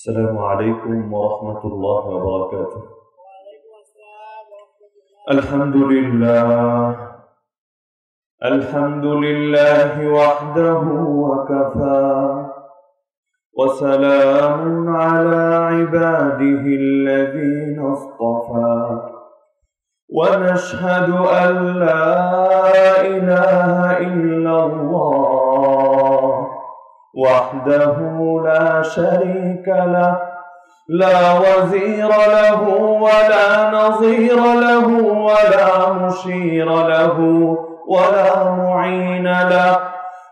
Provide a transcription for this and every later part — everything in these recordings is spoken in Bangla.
السلام عليكم ورحمة الله وبركاته. الحمد لله. الحمد لله وحده وكفى. وسلام على عباده الذين اصطفى. ونشهد أن لا إله إلا الله. وحده لا شريك له لا وزير له ولا نظير له ولا مشير له ولا معين له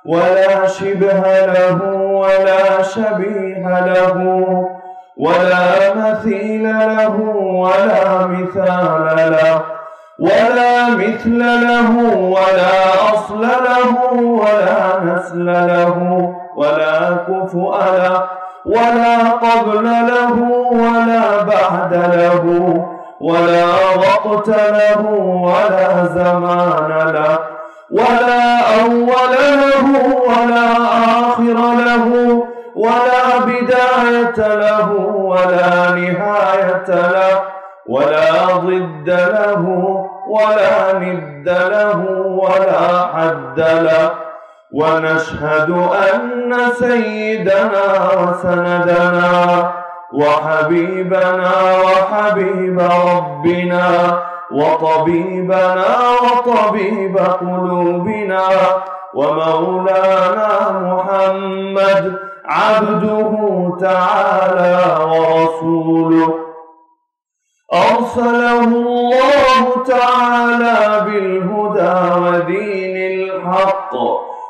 ولا شبه له ولا شبيه له ولا مثيل له ولا مثال له ولا مثل له ولا أصل له ولا نسل له ولا كفؤ له ولا قبل له ولا بعد له ولا وقت له ولا زمان له ولا أول له ولا آخر له ولا بداية له ولا نهاية له ولا ضد له ولا ند له ولا حد له ونشهد أن سيدنا وسندنا وحبيبنا وحبيب ربنا وطبيبنا وطبيب قلوبنا ومولانا محمد عبده تعالى ورسوله. أرسله الله تعالى بالهدى ودين الحق.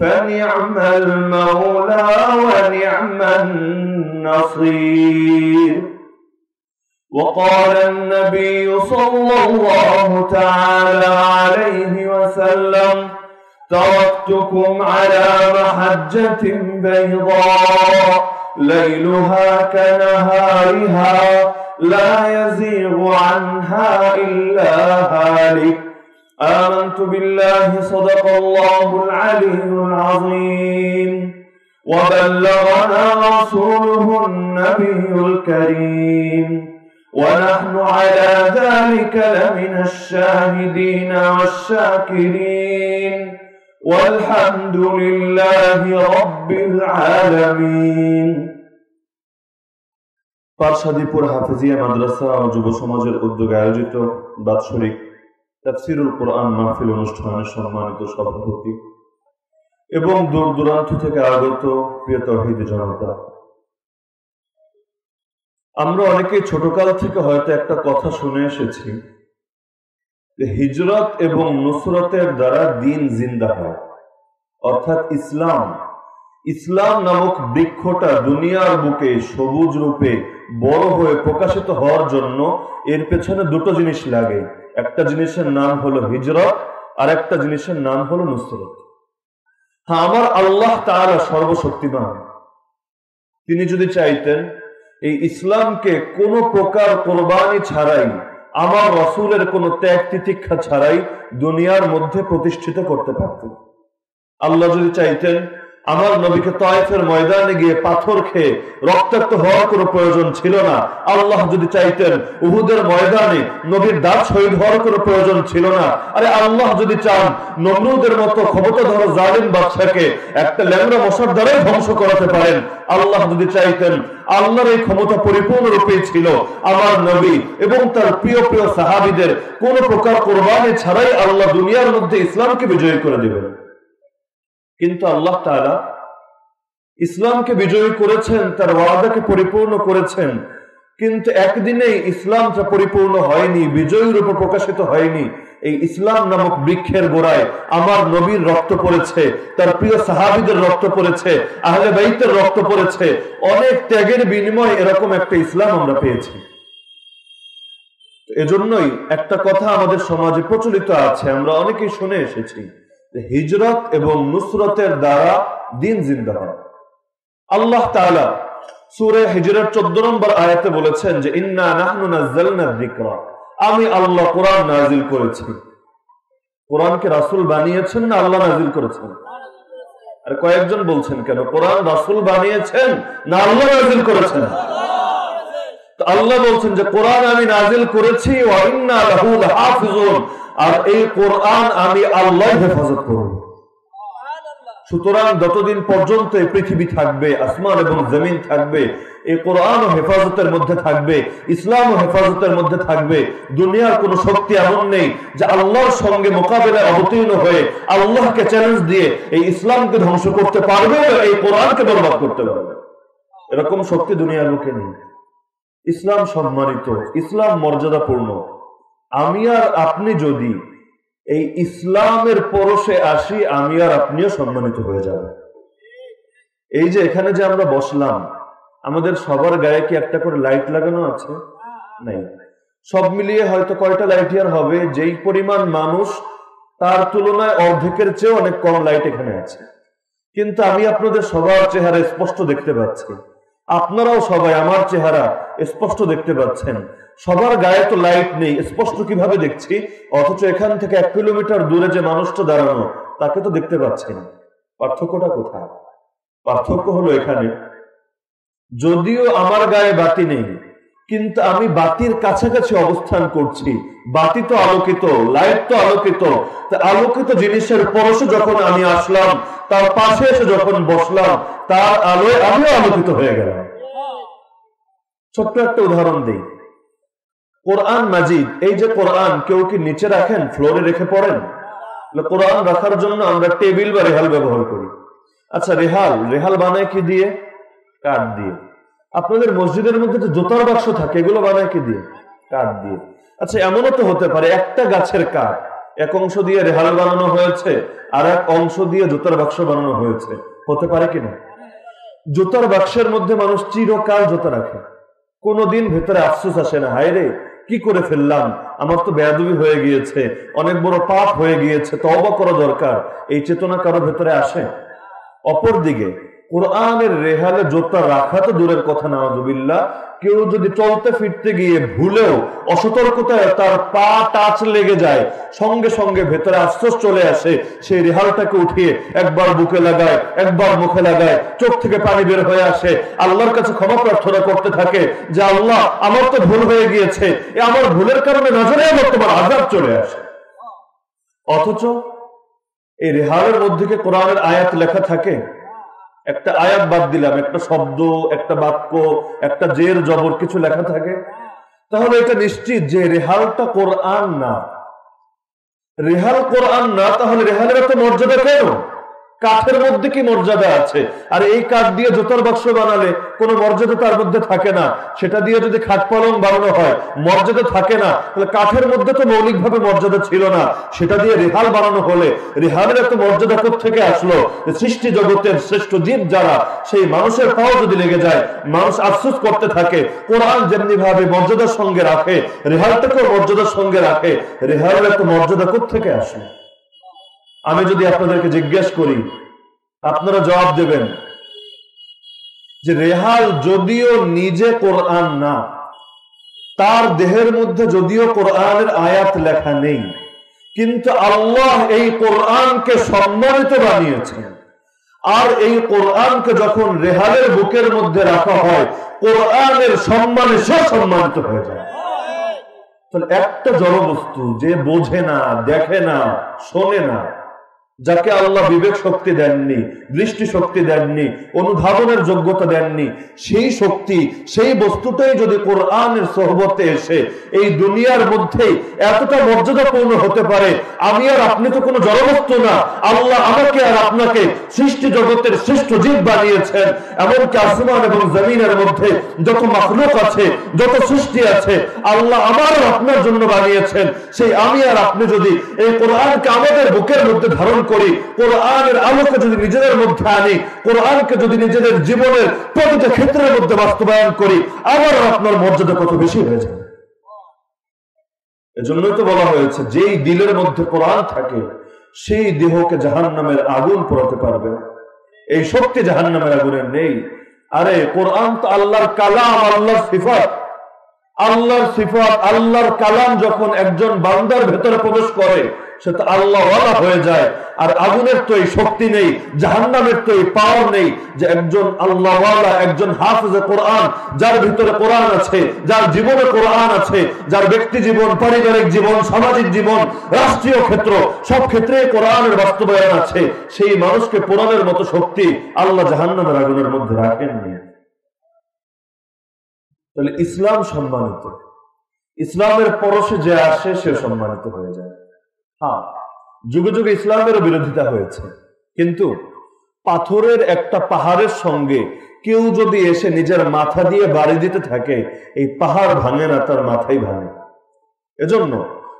فنعم المولى ونعم النصير. وقال النبي صلى الله تعالى عليه وسلم تركتكم على محجة بيضاء ليلها كنهارها لا يزيغ عنها إلا هالك. آمنت بالله صدق الله العلي العظيم وبلغنا رسوله النبي الكريم ونحن على ذلك لمن الشاهدين والشاكرين والحمد لله رب العالمين পারসাদিপুর হাফিজিয়া মাদ্রাসা ও যুব সমাজের উদ্যোগে আয়োজিত বাৎসরিক তাফসিরুল কোরআন মাহফিল অনুষ্ঠানের সম্মানিত সভাপতি এবং দূর দূরান্ত থেকে আগত প্রিয় তহিদ জনতা। আমরা অনেকে ছোটকাল থেকে হয়তো একটা কথা শুনে এসেছি যে হিজরত এবং নুসরতের দ্বারা দিন জিন্দা হয়। অর্থাৎ ইসলাম ইসলাম নামক বৃক্ষটা দুনিয়ার বুকে সবুজ রূপে বড় হয়ে প্রকাশিত হওয়ার জন্য এর পেছনে দুটো জিনিস লাগে। একটা জিনিসের নাম হলো হিজরত আর একটা জিনিসের নাম হলো নুসরত। হ্যাঁ আমার আল্লাহ তাআলা সর্বশক্তিমান। তিনি যদি চাইতেন, এই ইসলামকে কোনো প্রকার কোরবানি ছাড়াই, আমার রসুলের কোনো ত্যাগ তিতিক্ষা ছাড়াই দুনিয়ার মধ্যে প্রতিষ্ঠিত করতে পারত আল্লাহ যদি চাইতেন আমার নবীকে তয়েফের ময়দানে গিয়ে পাথর খেয়ে রক্তাক্ত হওয়ার কোনো প্রয়োজন ছিল না। আল্লাহ যদি চাইতেন উহুদের ময়দানে নবীর দাঁত শহীদ হওয়ার কোনো প্রয়োজন ছিল না। আরে আল্লাহ যদি চান নমরুদের মতো ক্ষমতা ধরো জালিম বাদশাকে একটা ল্যাংরা মশার দ্বারাই ধ্বংস করাতে পারেন। আল্লাহ যদি চাইতেন আল্লাহর এই ক্ষমতা পরিপূর্ণরূপে ছিল আমার নবী এবং তার প্রিয় প্রিয় সাহাবিদের কোন প্রকার কোরবানি ছাড়াই আল্লাহ দুনিয়ার মধ্যে ইসলামকে বিজয়ী করে দেবেন। কিন্তু আল্লাহ তারা ইসলামকে বিজয়ী করেছেন, তার ওয়াদাকে পরিপূর্ণ করেছেন। কিন্তু একদিনেই ইসলামটা পরিপূর্ণ হয়নি বিজয়ী রূপে প্রকাশিত হয়নি। এই ইসলাম নামক বৃক্ষের গোড়ায় আমার নবীর রক্ত পড়েছে, তার প্রিয় সাহাবিদের রক্ত পড়েছে, আহলে বাইতের রক্ত পড়েছে। অনেক ত্যাগের বিনিময় এরকম একটা ইসলাম আমরা পেয়েছি। এজন্যই একটা কথা আমাদের সমাজে প্রচলিত আছে, আমরা অনেকেই শুনে এসেছি। হিজরত এবং নুসরতের দ্বারা দিন জিন্দা হয়। আল্লাহ তাআলা সুরে হিজরত চোদ্দ নম্বর আয়াতে বলেছেন যে, ইন্না আমি আল্লাহ কোরআন নাজিল করেছি। কোরআনকে রাসূল বানিয়েছেন না আল্লাহ নাজিল করেছেন? আর কয়েকজন বলছেন, কেন, কোরআন রাসূল বানিয়েছেন না আল্লাহ নাজিল করেছেন? আল্লাহ বলছেন যে, কোরআন আমি নাজিল করেছি আর এই কোরআন আমি আল্লাহ হেফাজত করব সুতরাং যতদিন পর্যন্ত এই পৃথিবী থাকবে, আসমান এবং জমিন থাকবে এই কোরআন ও হেফাজতের মধ্যে থাকবে ইসলাম ও হেফাজতের মধ্যে থাকবে, দুনিয়ার কোন শক্তি এমন নেই যে আল্লাহর সঙ্গে মোকাবেলায় অবতীর্ণ হয়ে আল্লাহকে চ্যালেঞ্জ দিয়ে এই ইসলামকে ধ্বংস করতে পারবে, এই কোরআনকে বরবাদ করতে পারবে। এরকম শক্তি দুনিয়ার মুখে নেই। ইসলাম সম্মানিত, ইসলাম মর্যাদাপূর্ণ। আমি আর আপনি যদি এই ইসলামের পরশে আসি, আমি আর আপনিও সম্মানিত হয়ে যাব এই যে এখানে যে আমরা বসলাম, আমাদের সবার গায়ে কি একটা করে লাইট লাগানো আছে? নাই। সব মিলিয়ে হয়তো কয়টা লাইট ইয়ার হবে? যেই পরিমাণ মানুষ, তার তুলনায় অর্ধেকের চেয়ে অনেক কম লাইট এখানে আছে। কিন্তু আমি আপনাদের সবার চেহারা স্পষ্ট দেখতে পাচ্ছি। আপনারাও সবাই আমার চেহারা স্পষ্ট দেখতে পাচ্ছেন। সবার গায়ে তো লাইট নেই, স্পষ্ট কীভাবে দেখছি? অথচ এখান থেকে এক কিলোমিটার দূরে যে মানুষটা দাঁড়ানো, তাকে তো দেখতে পাচ্ছি না পার্থক্যটা কোথায়? পার্থক্য হলো এখানে। যদিও আমার গায়ে বাতি নেই কিন্তু আমি বাতির কাছাকাছি অবস্থান করছি। বাতি তো আলোকিত লাইট তো আলোকিত। আলোকিত জিনিসের পরশে যখন আমি আসলাম, তার পাশে এসে যখন বসলাম, তার আলোয় আমিও আলোকিত হয়ে গেলাম। ছোট্ট একটা উদাহরণ দিই। কোরআন মাজিদ, এই যে কোরআন, কেউ কি নিচে রাখেন, ফ্লোরে রেখে পড়েন? কোরআন রাখার জন্য আমরা টেবিল বা রেহাল ব্যবহার করি। আচ্ছা রেহাল রেহাল বানায় কি দিয়ে? কাঠ দিয়ে। আপনাদের মসজিদের মধ্যে যে জোতার বাক্স থাকে, এগুলো বানায় কি দিয়ে? কাঠ দিয়ে। আচ্ছা এমনও তো হতে পারে, একটা গাছের কাঠ, এক অংশ দিয়ে রেহাল বানানো হয়েছে, আর এক অংশ দিয়ে জুতার বাক্স বানানো হয়েছে। হতে পারে কিনা জুতার বাক্সের মধ্যে মানুষ চিরকাল জোতা রাখে। কোনোদিন ভেতরে আফসোস আসে না, হায় রে, কি করে ফেললাম? আমার তো বেয়াদবি হয়ে গিয়েছে, অনেক বড় পাপ হয়ে গিয়েছে তবা করা দরকার। এই চেতনা কারও ভেতরে আসে? অপর দিকে কোরআনের রেহালে জোতা রাখা তো দূরের কথা না নজবিল্লা কেউ যদি চলতে ফিরতে গিয়ে ভুলেও অসতর্কতায় তার পা টাচ লেগে যায়, সঙ্গে সঙ্গে ভেতরে আশ্বাস চলে আসে, সেই রেহালটাকে উঠিয়ে একবার বুকে লাগায়, একবার মুখে লাগায়, চোখ থেকে পানি বের হয়ে আসে। আল্লাহর কাছে ক্ষমা প্রার্থনা করতে থাকে যে, আল্লাহ, আমার তো ভুল হয়ে গিয়েছে। এ আমার ভুলের কারণে নজরে আমার তোমার আজাব চলে আসে। অথচ এই রেহালের মধ্যে কোরআনের আয়াত লেখা থাকে? একটা আয়াত বাদ দিলাম, একটা শব্দ, একটা বাক্য, একটা জের জবর কিছু লেখা থাকে। তাহলে এটা নিশ্চিত যে রেহালটা কোরআন না। রেহাল কোরআন না, তাহলে রেহালের একটা মর্যাদা কেন? কাঠের মধ্যে কি মর্যাদা আছে? আর এই কাঠ দিয়ে জোতার বাক্স বানালে কোনো মর্যাদা তার মধ্যে থাকে না। সেটা দিয়ে যদি খাট পালং বানানো হয়, মর্যাদা থাকে না। তাহলে কাঠের মধ্যে তো মৌলিকভাবে মর্যাদা ছিল না। সেটা দিয়ে রেহাল বানানো হলে রেহালের এত মর্যাদা থেকে আসলো? সৃষ্টি জগতের শ্রেষ্ঠ জীব যারা, সেই মানুষের পাও যদি লেগে যায়, মানুষ আফসোস করতে থাকে, কোরআন যেমনি ভাবে মর্যাদার সঙ্গে রাখে রেহালটাকেও মর্যাদার সঙ্গে রাখে, রেহালের এত মর্যাদা থেকে আসে আমি যদি আপনাদেরকে জিজ্ঞেস করি, আপনারা জবাব দেবেন যে রেহাল যদিও নিজে কোরআন না, তার দেহের মধ্যে যদিও কোরআনের আয়াত লেখা নেই, কিন্তু আল্লাহ এই কোরআনকে সম্মানিত বানিয়েছেন। আর এই কোরআনকে যখন রেহালের বুকের মধ্যে রাখা হয়, কোরআনের সম্মানে সে সম্মানিত হয়ে যায়। তাহলে একটা জড়বস্তু যে বোঝে না, দেখে না, শোনে না যাকে আল্লাহ বিবেক শক্তি দেননি, দৃষ্টি শক্তি দেননি, অনুধাবনের যোগ্যতা দেননি, সেই শক্তি, সেই বস্তুটাই যদি কোরআনের সহবতে এসে এই দুনিয়ার মধ্যেই এতটা মর্যাদাপূর্ণ হতে পারে, আমি আর আপনি তো কোনো জড়বস্তু না। আল্লাহ আমাকে আর আপনাকে সৃষ্টি জগতের শ্রেষ্ঠ জীব বানিয়েছেন। এমনকি আসমান এবং জমিনের মধ্যে যত মাখলুক আছে, যত সৃষ্টি আছে, আল্লাহ আমার আপনার জন্য বানিয়েছেন। সেই আমি আর আপনি যদি এই কোরআনকে আমাদের বুকের মধ্যে ধারণ করি, কোরআনের আলোকে যদি নিজেদের মধ্যে আনি, কোরআনকে যদি নিজেদের জীবনের প্রতিটা ক্ষেত্রের মধ্যে বাস্তবায়ন করি আমার আপনার মর্যাদা কত বেশি হয়ে যাবে? এজন্যই তো বলা হয়েছে, যেই দিলের মধ্যে কোরআন থাকে, সেই দেহকে জাহান নামের আগুন পড়াতে পারবে এই শক্তি জাহান নামের আগুনের নেই। আরে, কোরআন তো আল্লাহর কালাম, আল্লাহর সিফাত। আল্লাহর সিফাত, আল্লাহর কালাম যখন একজন বান্দার ভেতরে প্রবেশ করে, সে তো আল্লাহ হয়ে যায়। আর আগুনের তো এই শক্তি নেই, জাহান্নামের তো এই পাওয়ার নেই যে একজন আল্লাহ একজন হাফেজে কোরআন, যার ভিতরে কোরআন আছে, যার জীবনে কোরআন আছে, যার ব্যক্তি জীবন, পারিবারিক জীবন, সামাজিক জীবন, রাষ্ট্রীয় ক্ষেত্র, সব ক্ষেত্রে কোরআনের বাস্তবায়ন আছে। সেই মানুষকে কোরআনের মতো শক্তি আল্লাহ জাহান্নামের আগুনের মধ্যে রাখেননি তাহলে ইসলাম সম্মানিত। ইসলামের পরশে যে আসে, সে সম্মানিত হয়ে যায়। হ্যাঁ। যুগে যুগে ইসলামেরও বিরোধিতা হয়েছে। কিন্তু পাথরের একটা পাহাড়ের সঙ্গে কেউ যদি এসে নিজের মাথা দিয়ে বাড়ি দিতে থাকে, এই পাহাড় ভাঙে না, তার মাথাই ভাঙে। এজন্য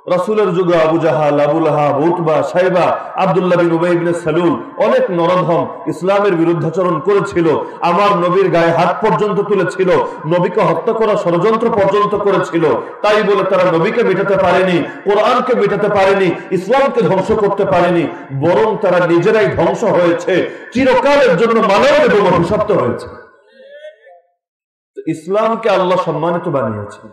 রাসুলের যুগে Abu Jahl Abu Lahab Utba Shaiba Abdullah bin উবাইবিন সালুল অনেক নরধম ইসলামের বিরুদ্ধাচরণ করেছিল, আমার নবীর গায়ে হাত পর্যন্ত তুলেছিল, নবীকে হত্যা করা ষড়যন্ত্র পর্যন্ত করেছিল। তাই বলে তারা নবীকে মেটাতে পারেনি, কোরআনকে মেটাতে পারেনি, ইসলামকে ধ্বংস করতে পারেনি, বরং তারা নিজেরাই ধ্বংস হয়েছে, চিরকালের জন্য মানব এবং অভিশপ্ত হয়েছে। ইসলামকে আল্লাহ সম্মানিত বানিয়েছে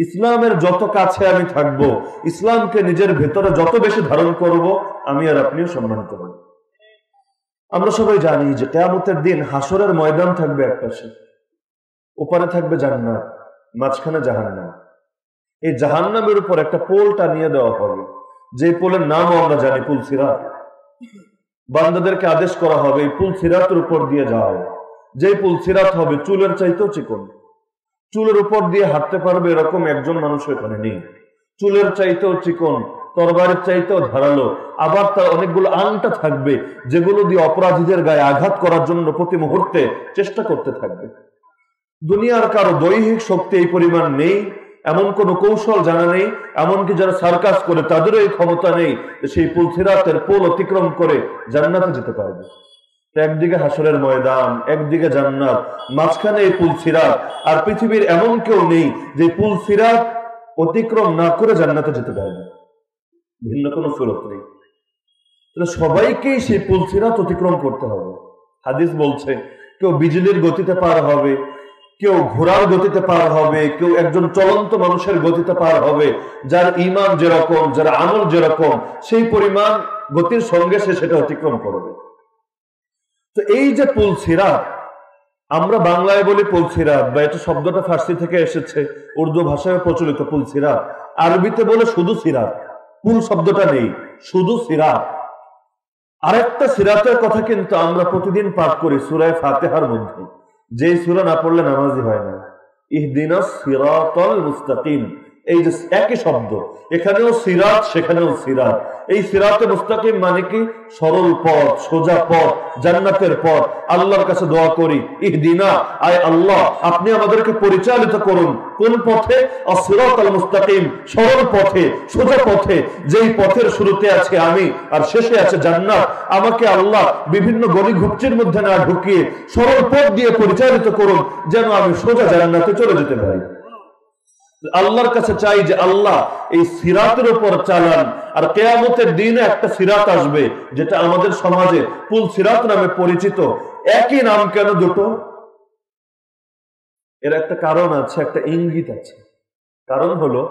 ইসলামের যত কাছে আমি থাকব, ইসলামকে নিজের ভেতরে যত বেশি ধারণ করব, আমি আর আপনিও সম্মানিত হব। আমরা সবাই জানি যে কেয়ামতের দিন হাসরের ময়দান থাকবে এক পাশে ওপারে থাকবে জান্নাত, মাঝখানে জাহান্নাম। এই জাহান্নামের উপর একটা পোল টানিয়ে দেওয়া হবে। যে পোলের নামও আমরা জানি, পুল সিরাত। বান্দাদেরকে আদেশ করা হবে, এই পুল সিরাতের উপর দিয়ে যাওয়া। হবে যে পুল সিরাত হবে, চুলের চাইতেও চিকন। চুলের উপর দিয়ে হাঁটতে পারবে এরকম একজন মানুষ এখানে নেই। চুলের চাইতেও চিকন, তরবারের চাইতেও ধারালো, আবার তার অনেকগুলো আংটা থাকবে, যেগুলো দিয়ে অপরাধীদের গায়ে আঘাত করার জন্য প্রতি মুহূর্তে চেষ্টা করতে থাকবে। দুনিয়ার কারও দৈহিক শক্তি এই পরিমাণ নেই, এমন কোন কৌশল জানা নেই, এমনকি যারা সার্কাস করে তাদেরও এই ক্ষমতা নেই সেই পুলসিরাতের পোল অতিক্রম করে জান্নাতে যেতে পারবে। একদিকে হাসরের ময়দান, একদিকে জান্নাত, মাঝখানে এই পুল সিরাত, আর পৃথিবীর এমন কেউ নেই যে পুল সিরাত অতিক্রম না করে জান্নাতে যেতে পারবে ভিন্ন কোনো সুরত নেই। সবাইকেই সেই পুল সিরাত অতিক্রম করতে হবে। হাদিস বলছে, কেউ বিজলির গতিতে পার হবে, কেউ ঘোড়ার গতিতে পার হবে, কেউ একজন চলন্ত মানুষের গতিতে পার হবে, যার ইমান যেরকম, যার আমল যেরকম, সেই পরিমাণ গতির সঙ্গে সে সেটা অতিক্রম করবে। তো এই যে পুল সিরাত আমরা বাংলায় বলি পুল সিরাত বা এটা শব্দটা ফার্সি থেকে এসেছে, উর্দু ভাষায় প্রচলিত পুল সিরাত আরবিতে বলে শুধু সিরাত। পুল শব্দটা নেই, শুধু সিরাত। আরেকটা সিরাতের কথা কিন্তু আমরা প্রতিদিন পাঠ করি সুরায় ফাতেহার মধ্যে। যে সুরা না পড়লে নামাজি হয় না। ইহদিন সিরাতল মুস্তাকিম। এই যে একই শব্দ, এখানেও সিরাত, সেখানেও সিরাত। এই সিরাতে মুস্তাকিম মানে কি? সরল পথ, সোজা পথ, জান্নাতের পথ। আল্লাহর কাছে দোয়া করি ইহ দিনা আয় আল্লাহ, আপনি আমাদেরকে পরিচালিত করুন। কোন পথে? অসিরাত আল মুস্তাকিম, সরল পথে, সোজা পথে। যেই পথের শুরুতে আছে আমি, আর শেষে আছে জান্নাত। আমাকে আল্লাহ বিভিন্ন গলি ঘুপচির মধ্যে না ঢুকিয়ে সরল পথ দিয়ে পরিচালিত করুন, যেন আমি সোজা জান্নাতে চলে যেতে পারি। আল্লাহর কাছে চাই যে আল্লাহ এই সিরাতের উপর চালান। আর কেয়ামতের দিনে একটা সিরাত আসবে, যেটা আমাদের সমাজে পুল সিরাত নামে পরিচিত। একই নাম কেন দুটো? এর একটা কারণ আছে, একটা ইঙ্গিত আছে। কারণ হলো,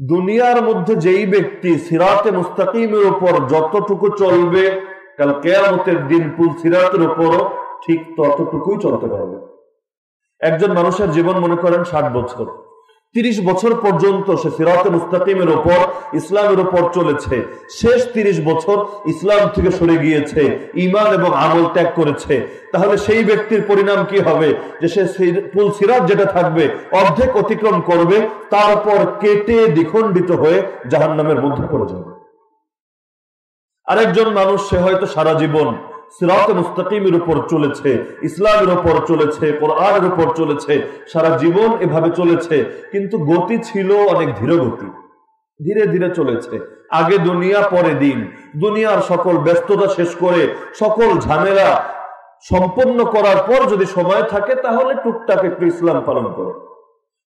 দুনিয়ার মধ্যে যেই ব্যক্তি সিরাতে মুস্তাকিমের উপর যতটুকু চলবে, কাল কেয়ামতের দিন পুল সিরাতের উপরও ঠিক ততটুকুই চলতে পারবে। একজন মানুষের জীবন মনে করেন ষাট বছর। তিরিশ বছর পর্যন্ত সে সিরাতে মুস্তাকিমের উপর, ইসলামের উপর চলেছে। শেষ তিরিশ বছর ইসলাম থেকে সরে গিয়েছে ইমান এবং আমল ত্যাগ করেছে। তাহলে সেই ব্যক্তির পরিণাম কি হবে? যে সে পুল সিরাত যেটা থাকবে, অর্ধেক অতিক্রম করবে তারপর কেটে দ্বিখণ্ডিত হয়ে জাহান নামের মধ্যে পড়ে যাবে। আরেকজন মানুষ, সে হয়তো সারা জীবন সিরাতে মুস্তাকিমের উপর চলেছে, ইসলামের উপর চলেছে, কোরআনের উপর চলেছে, সারা জীবন এভাবে চলেছে, কিন্তু গতি ছিল অনেক ধীর গতি। ধীরে ধীরে চলেছে। আগে দুনিয়া, পরে দিন। দুনিয়ার সকল ব্যস্ততা শেষ করে সকল ঝামেলা সম্পন্ন করার পর যদি সময় থাকে, তাহলে টুকটাক একটু ইসলাম পালন করে।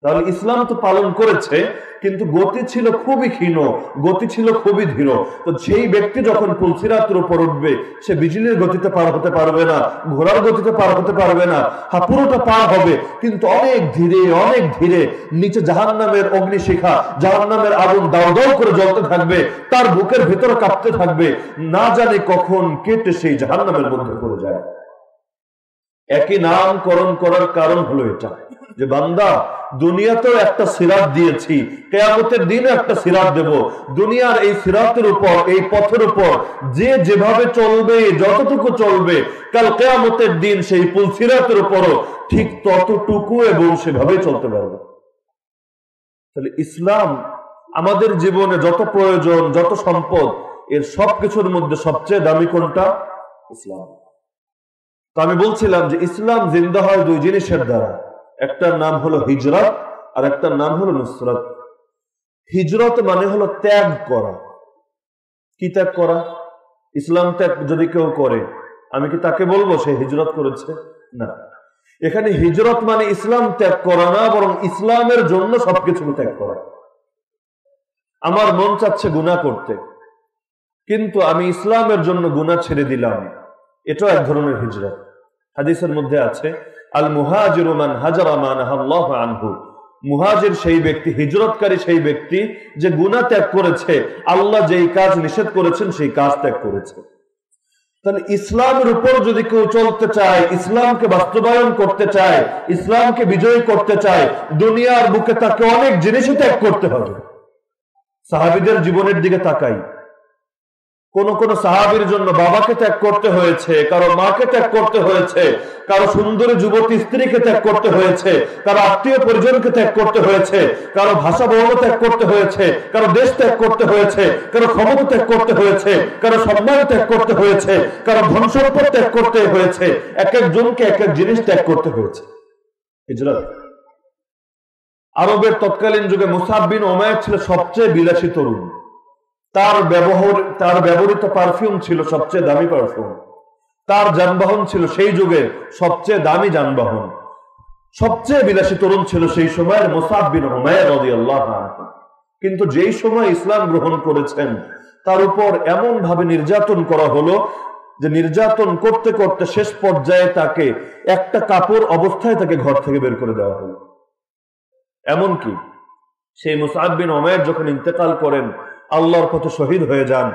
তাহলে ইসলাম তো পালন করেছে, কিন্তু গতি ছিল খুবই ক্ষীণ, গতি ছিল খুবই ধীর। তো সেই ব্যক্তি যখন পুলসিরাতের উপর উঠবে, সে বিজলির গতিতে পার হতে পারবে না, ঘোড়ার গতিতে পার হতে পারবে না হ্যাঁ পুরোটা পার হবে, কিন্তু অনেক ধীরে অনেক ধীরে নিচে জাহান নামের অগ্নিশিখা জাহান নামের আগুন দাও করে জ্বলতে থাকবে, তার বুকের ভেতর কাঁপতে থাকবে, না জানে কখন কেটে সেই জাহান নামের মধ্যে পড়ে যায়। একই নামকরণ করার কারণ হলো এটা। যে বান্দা, দুনিয়াতেও একটা সিরাত দিয়েছি, কেয়ামতের দিনে একটা সিরাত দেব। দুনিয়ার এই সিরাতের উপর, এই পথের উপর, যে যেভাবে চলবে, যতটুকু চলবে, কাল কেয়ামতের দিন সেই পুল সিরাতের উপরও ঠিক ততটুকু এবং সেভাবে চলতে পারবে। তাহলে ইসলাম আমাদের জীবনে যত প্রয়োজন, যত সম্পদ, এর সবকিছুর মধ্যে সবচেয়ে দামি কোনটা? ইসলাম। তো আমি বলছিলাম যে ইসলাম জিন্দা হয় দুই জিনিসের দ্বারা। একটার নাম হলো হিজরত আর একটার নাম হলো নুসরত। হিজরত মানে হলো ত্যাগ করা। কি ত্যাগ করা? ইসলাম ত্যাগ যদি কেউ করে, আমি কি তাকে বলব সে হিজরত করেছে? না। এখানে হিজরত মানে ইসলাম ত্যাগ করা না, বরং ইসলামের জন্য সবকিছু ত্যাগ করা। আমার মন চাচ্ছে গুণা করতে, কিন্তু আমি ইসলামের জন্য গুণা ছেড়ে দিলাম। এটাও এক ধরনের হিজরত। হাদিসের মধ্যে আছে আল মুহাজিরুমান হাজারামান আনহু। মুহাজির সেই ব্যক্তি, হিজরতকারী সেই ব্যক্তি যে গুণা ত্যাগ করেছে, আল্লাহ যেই কাজ নিষেধ করেছেন সেই কাজ ত্যাগ করেছে। তাহলে ইসলামের উপর যদি কেউ চলতে চায়, ইসলামকে বাস্তবায়ন করতে চায়, ইসলামকে বিজয়ী করতে চায়, দুনিয়ার বুকে তাকে অনেক জিনিসই ত্যাগ করতে হবে। সাহাবিদের জীবনের দিকে তাকাই। কোন কোন সাহাবির জন্য বাবাকে ত্যাগ করতে হয়েছে কারও মাকে ত্যাগ করতে হয়েছে কারও সুন্দরী যুবতী স্ত্রীকে ত্যাগ করতে হয়েছে কারও আত্মীয় পরিজনকে ত্যাগ করতে হয়েছে কারও ভাষা বর্ণ ত্যাগ করতে হয়েছে কারও দেশ ত্যাগ করতে হয়েছে কারও ক্ষমতা ত্যাগ করতে হয়েছে কারও সম্মান ত্যাগ করতে হয়েছে কারও ধন সম্পদ ত্যাগ করতে হয়েছে এক একজনকে এক এক জিনিস ত্যাগ করতে হয়েছে আরবের তৎকালীন যুগে মুসাববিন ওমায় ছিল সবচেয়ে বিলাসী তরুণ তার ব্যবহার, তার ব্যবহৃত পারফিউম ছিল সবচেয়ে দামি পারফিউম তার যানবাহন ছিল সেই যুগের সবচেয়ে দামি যানবাহন। সবচেয়ে বিলাসী তরুণ ছিল সেই সময়ের মোসাববিন কিন্তু যেই সময় ইসলাম গ্রহণ করেছেন, তার উপর এমন ভাবে নির্যাতন করা হলো যে নির্যাতন করতে করতে শেষ পর্যায়ে তাকে একটা কাপড় অবস্থায় তাকে ঘর থেকে বের করে দেওয়া হলো। এমনকি সেই মুসাহিন ওমের যখন ইন্তেকাল করেন আল্লাহর পথে শহীদ হয়ে যান।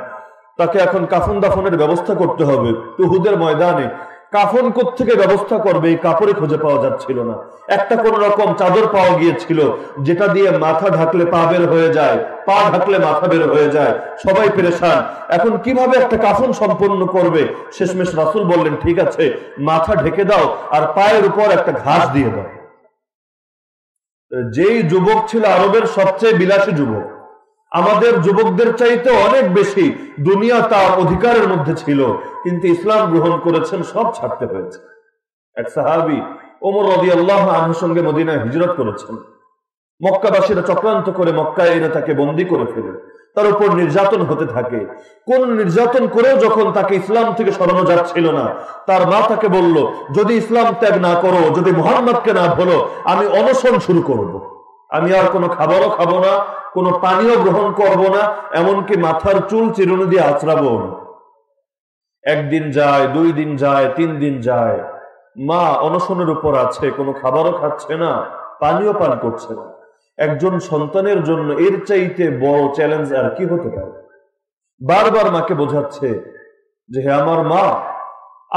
তাকে এখন কাফন দাফনের ব্যবস্থা করতে হবে। তুহুদের ময়দানে কাফন থেকে ব্যবস্থা করবে এই কাপড়ে খুঁজে পাওয়া যাচ্ছিল না। একটা কোন রকম চাদর পাওয়া গিয়েছিল, যেটা দিয়ে মাথা ঢাকলে পা বের হয়ে যায়, পা ঢাকলে মাথা বের হয়ে যায়। সবাই পেরেশান। এখন কীভাবে একটা কাফন সম্পন্ন করবে? শেষমেশ রাসুল বললেন, ঠিক আছে, মাথা ঢেকে দাও আর পায়ের উপর একটা ঘাস দিয়ে দাও। যেই যুবক ছিল আরবের সবচেয়ে বিলাসী যুবক। আমাদের যুবকদের চাইতে অনেক বেশি দুনিয়া তার অধিকারের মধ্যে ছিল, কিন্তু ইসলাম গ্রহণ করেছেন, সব ছাড়তে হয়েছে। এক সাহাবি ওমর রবি আল্লাহ আহর সঙ্গে মদিনায় হিজরত করেছেন। মক্কাবাসীরা চক্রান্ত করে মক্কায় এনে তাকে বন্দি করে ফেলে। তার উপর নির্যাতন হতে থাকে। কোন নির্যাতন করেও যখন তাকে ইসলাম থেকে সরানো যাচ্ছিল না, তার মা তাকে বলল, যদি ইসলাম ত্যাগ না করো, যদি মোহাম্মদকে না ভোলো, আমি অনশন শুরু করব। আমি আর কোনো খাবারও খাব না, কোনো পানীয় গ্রহণ করব না, এমনকি মাথার চুল চিরুনি দিয়ে না। একদিন যায়, দুই দিন যায়, তিন দিন যায়। মা অনশনের উপর আছে, কোনো খাবারও খাচ্ছে না, পানীয় পান করছে না। একজন সন্তানের জন্য এর চাইতে বড় চ্যালেঞ্জ আর কি হতে পারে? বারবার মাকে বোঝাচ্ছে যে, হে আমার মা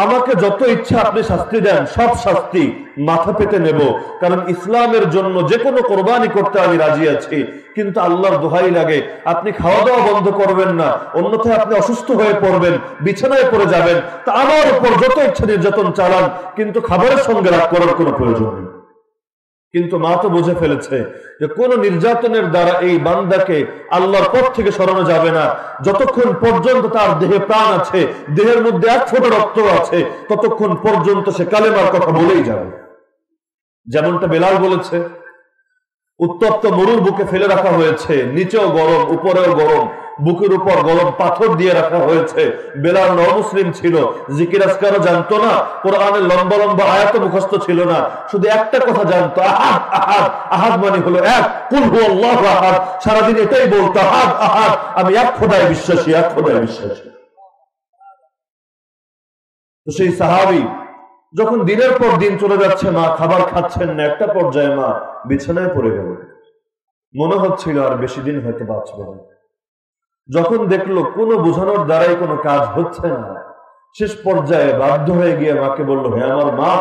আমাকে যত ইচ্ছা আপনি শাস্তি দেন, সব শাস্তি মাথা পেতে নেব। কারণ ইসলামের জন্য যে কোনো কোরবানি করতে আমি রাজি আছি, কিন্তু আল্লাহর দোহাই লাগে। আপনি খাওয়া দাওয়া বন্ধ করবেন না, অন্যথায় আপনি অসুস্থ হয়ে পড়বেন, বিছানায় পড়ে যাবেন। তা আমার উপর যত ইচ্ছা নির্যাতন চালান, কিন্তু খাবারের সঙ্গে রাগ করার কোনো প্রয়োজন নেই। কিন্তু মা তো বুঝে ফেলেছে যে কোন নির্যাতনের দ্বারা এই বান্দাকে আল্লাহর পথ থেকে সরানো যাবে না। যতক্ষণ পর্যন্ত তার দেহে প্রাণ আছে, দেহের মধ্যে এক ফোটা রক্ত আছে, ততক্ষণ পর্যন্ত সে কালেমার কথা বলেই যাবে যেমনটা বেলাল বলেছে, উত্তপ্ত মরুর বুকে ফেলে রাখা হয়েছে, নিচেও গরম, উপরেও গরম। বুকের উপর গরম পাথর দিয়ে রাখা হয়েছে। বেলাল মুসলিম ছিল। জিকিরাজকারও জানতো না। কোরআনের লম্বা লম্বা আয়াত মুখস্থ ছিল না। শুধু একটা কথা জানতো, আহাদ আহাদ আহাদ মানে হলো এক। কুল আল্লাহ আহাদ। সারাদিন এটাই বলতো, আহাদ আহাদ। আমি এক খোদায় বিশ্বাসী, এক খোদায় বিশ্বাসী। সেই সাহাবি যখন দিনের পর দিন চলে যাচ্ছে, মা খাবার খাচ্ছেন না, একটা পর্যায়ে মা বিছানায় পড়ে গেল। মনে হচ্ছিল আর বেশি দিন হয়তো বাঁচবে না। যখন দেখল কোনো বোঝানোর দ্বারাই কোনো কাজ হচ্ছে না, শেষ পর্যায়ে বাধ্য হয়ে গিয়ে মাকে বলল, হে আমার মা,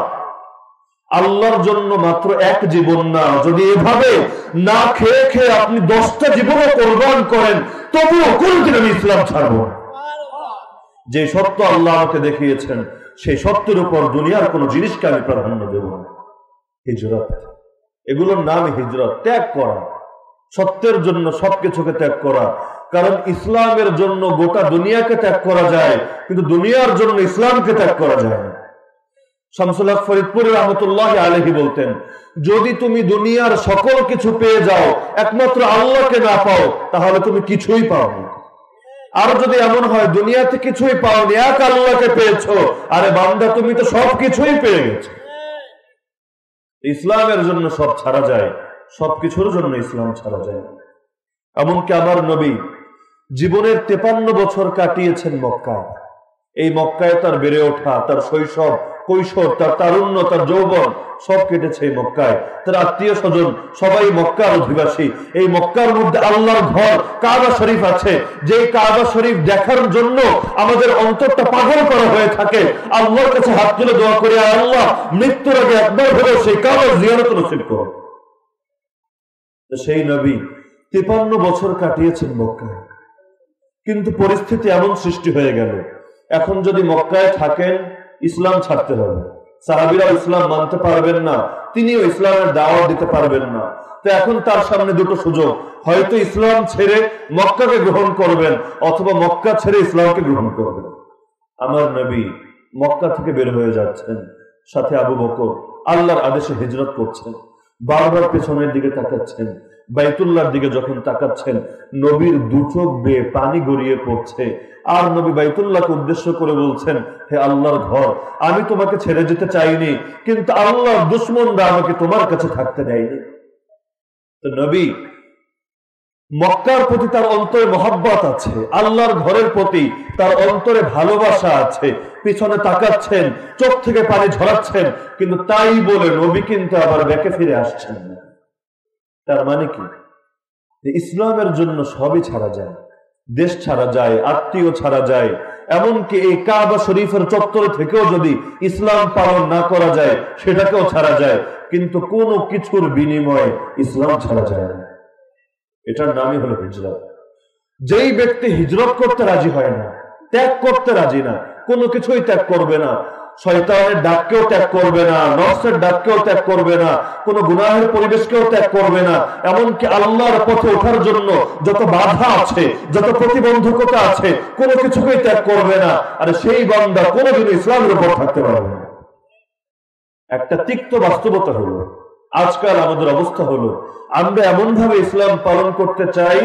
আল্লাহর জন্য মাত্র এক জীবন না, যদি এভাবে না খেয়ে খেয়ে আপনি দশটা জীবনও কোরবান করেন, তবুও কোনদিন আমি ইসলাম ছাড়ব যে সত্য আল্লাহ আমাকে দেখিয়েছেন সেই সত্যের উপর দুনিয়ার কোন জিনিসকে আমি প্রাধান্য দেব না। হিজরত, এগুলোর নাম হিজরত, ত্যাগ করা। সত্যের জন্য সবকিছুকে ত্যাগ করা। কারণ ইসলামের জন্য গোটা দুনিয়াকে ত্যাগ করা যায়, কিন্তু দুনিয়ার জন্য ইসলামকে ত্যাগ করা যায় না। শামসুল্লাহ ফরিদপুর রহমতুল্লাহ আলহি বলতেন, যদি তুমি দুনিয়ার সকল কিছু পেয়ে যাও, একমাত্র আল্লাহকে না পাও, তাহলে তুমি কিছুই পাও আর যদি এমন হয়, দুনিয়াতে কিছুই পাওনি, এক আল্লাহকে পেয়েছ, আরে বান্দা, তুমি তো সব কিছুই পেয়ে গেছো। ইসলামের জন্য সব ছাড়া যায়, সবকিছুর জন্য ইসলাম ছাড়া যায় এমনকি আমার নবী জীবনের তেপান্ন বছর কাটিয়েছেন মক্কায়। এই মক্কায় তার বেড়ে ওঠা, তার শৈশব, কৈশোর, তার তারুণ্য, তার যৌবন সব কেটেছে এই মক্কায়। তার আত্মীয় স্বজন সবাই মক্কার অধিবাসী। এই মক্কার মধ্যে আল্লাহর ঘর কাবা শরীফ আছে। যে কাবা শরীফ দেখার জন্য আমাদের অন্তরটা পাগল করা হয়ে থাকে, আল্লাহর কাছে হাত তুলে দোয়া করে আল্লাহ, মৃত্যুর আগে একবার হলেও সেই কাবা জিয়ারত নসিব করো। সেই নবী তেপান্ন বছর কাটিয়েছেন মক্কায়। কিন্তু পরিস্থিতি এমন সৃষ্টি হয়ে গেল। এখন যদি মক্কায় থাকেন, ইসলাম ছাড়তে হবে। সাহাবিরা ইসলাম মানতে পারবেন না, তিনিও ইসলামের দাওয়াত দিতে পারবেন না। তো এখন তার সামনে দুটো সুযোগ। হয়তো ইসলাম ছেড়ে মক্কাকে গ্রহণ করবেন, অথবা মক্কা ছেড়ে ইসলামকে গ্রহণ করবেন। আমার নবী মক্কা থেকে বের হয়ে যাচ্ছেন, সাথে আবু বকর আল্লাহর আদেশে হিজরত করছেন, বারবার পেছনের দিকে তাকাচ্ছেন। বাইতুল্লাহর দিকে যখন তাকাচ্ছেন, নবীর দুচোখ বেয়ে পানি গড়িয়ে পড়ছে। আর নবী বাইতুল্লাহকে উদ্দেশ্য করে বলছেন, হে আল্লাহর ঘর, আমি তোমাকে ছেড়ে যেতে চাইনি, কিন্তু আল্লাহর দুশ্মনরা আমাকে তোমার কাছে থাকতে দেয়নি। তো নবী, মক্কার প্রতি তার অন্তরে মহাব্বত আছে, আল্লাহর ঘরের প্রতি তার অন্তরে ভালোবাসা আছে। পিছনে তাকাচ্ছেন, চোখ থেকে পানি ঝরাচ্ছেন, কিন্তু তাই বলে নবী কিন্তু আবার ব্যাকে ফিরে আসছেন না। তার মানে কি? ইসলামের জন্য সবই ছাড়া যায়, দেশ ছাড়া যায়, আত্মীয় ছাড়া যায়, এমনকি এই কাবা শরীফের চত্বর থেকেও যদি ইসলাম পালন না করা যায়, সেটাকেও ছাড়া যায়, কিন্তু কোনো কিছুর বিনিময়ে ইসলাম ছাড়া যায় না। এটার নামই হলো হিজরত। যেই ব্যক্তি হিজরত করতে রাজি হয় না, ত্যাগ করতে রাজি না, কোনো কিছুই ত্যাগ করবে না শয়তানের ডাককেও ত্যাগ করবে না নর্সের ডাককেও ত্যাগ করবে না, কোনো গুনাহের পরিবেশকেও ত্যাগ করবে না। এমনকি আল্লাহর পথে ওঠার জন্য যত বাধা আছে, যত প্রতিবন্ধকতা আছে, কোনো কিছুকেই ত্যাগ করবে না। আর সেই বান্দা কোনোদিন ইসলামের উপর থাকতে পারবে না। একটা তিক্ত বাস্তবতা হলো, আজকাল আমাদের অবস্থা হলো, আমরা এমন ভাবে ইসলাম পালন করতে চাই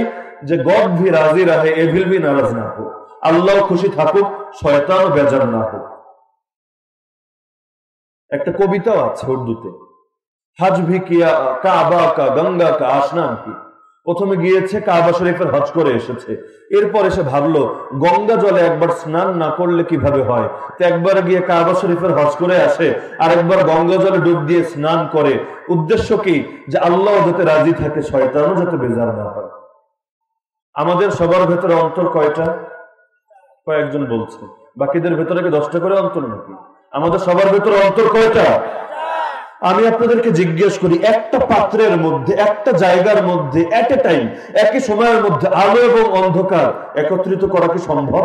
যে গড ভি রাজি রাহে, এভিল ভি নারাজ না হোক। আল্লাহ খুশি থাকুক শয়তান বেজার না হোক। একটা কবিতাও আছে উর্দুতে। হাজ ভি কিয়া, কাবা কা, গঙ্গা কা, আসনান কি? প্রথমে গিয়েছে কাবা শরীফের হজ করে এসেছে। এরপর এসে ভাবলো, গঙ্গা জলে একবার স্নান না করলে কীভাবে হয়? তো একবার গিয়ে কাবা শরীফের হজ করে আসে, আর একবার গঙ্গা জলে ডুব দিয়ে স্নান করে। উদ্দেশ্য কি? যে আল্লাহ যাতে রাজি থাকে, শয়তানও যাতে বেজার না হয়। আমাদের সবার ভেতরে অন্তর কয়টা? কয়েকজন বলছে। বাকিদের ভেতরে কি দশটা করে অন্তর নাকি? আমাদের সবার ভেতরে অন্তর কয়টা? আমি আপনাদেরকে জিজ্ঞেস করি, একটা পাত্রের মধ্যে, একটা জায়গার মধ্যে টাইম একই সময়ের মধ্যে, আলো এবং অন্ধকার একত্রিত করা কি সম্ভব?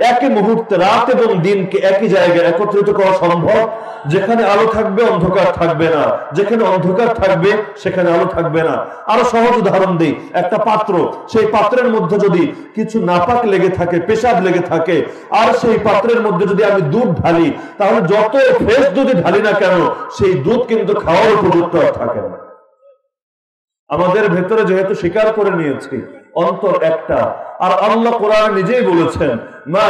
একই মুহূর্তে রাত এবং দিনকে একই জায়গায় একত্রিত করা সম্ভব। যেখানে আলো থাকবে, অন্ধকার থাকবে না। যেখানে অন্ধকার থাকবে, সেখানে আলো থাকবে না। আরও সহজ উদাহরণ দিই। একটা পাত্র, সেই পাত্রের মধ্যে যদি কিছু নাপাক লেগে থাকে, পেশাব লেগে থাকে, আর সেই পাত্রের মধ্যে যদি আমি দুধ ঢালি, তাহলে যত ফ্রেশ দুধই ঢালি না কেন, সেই দুধ কিন্তু খাওয়ার উপযুক্ত থাকে না। আমাদের ভেতরে যেহেতু স্বীকার করে নিয়েছি অন্তর একটা। আর আল্লাহ কোরআন নিজেই বলেছেন, মা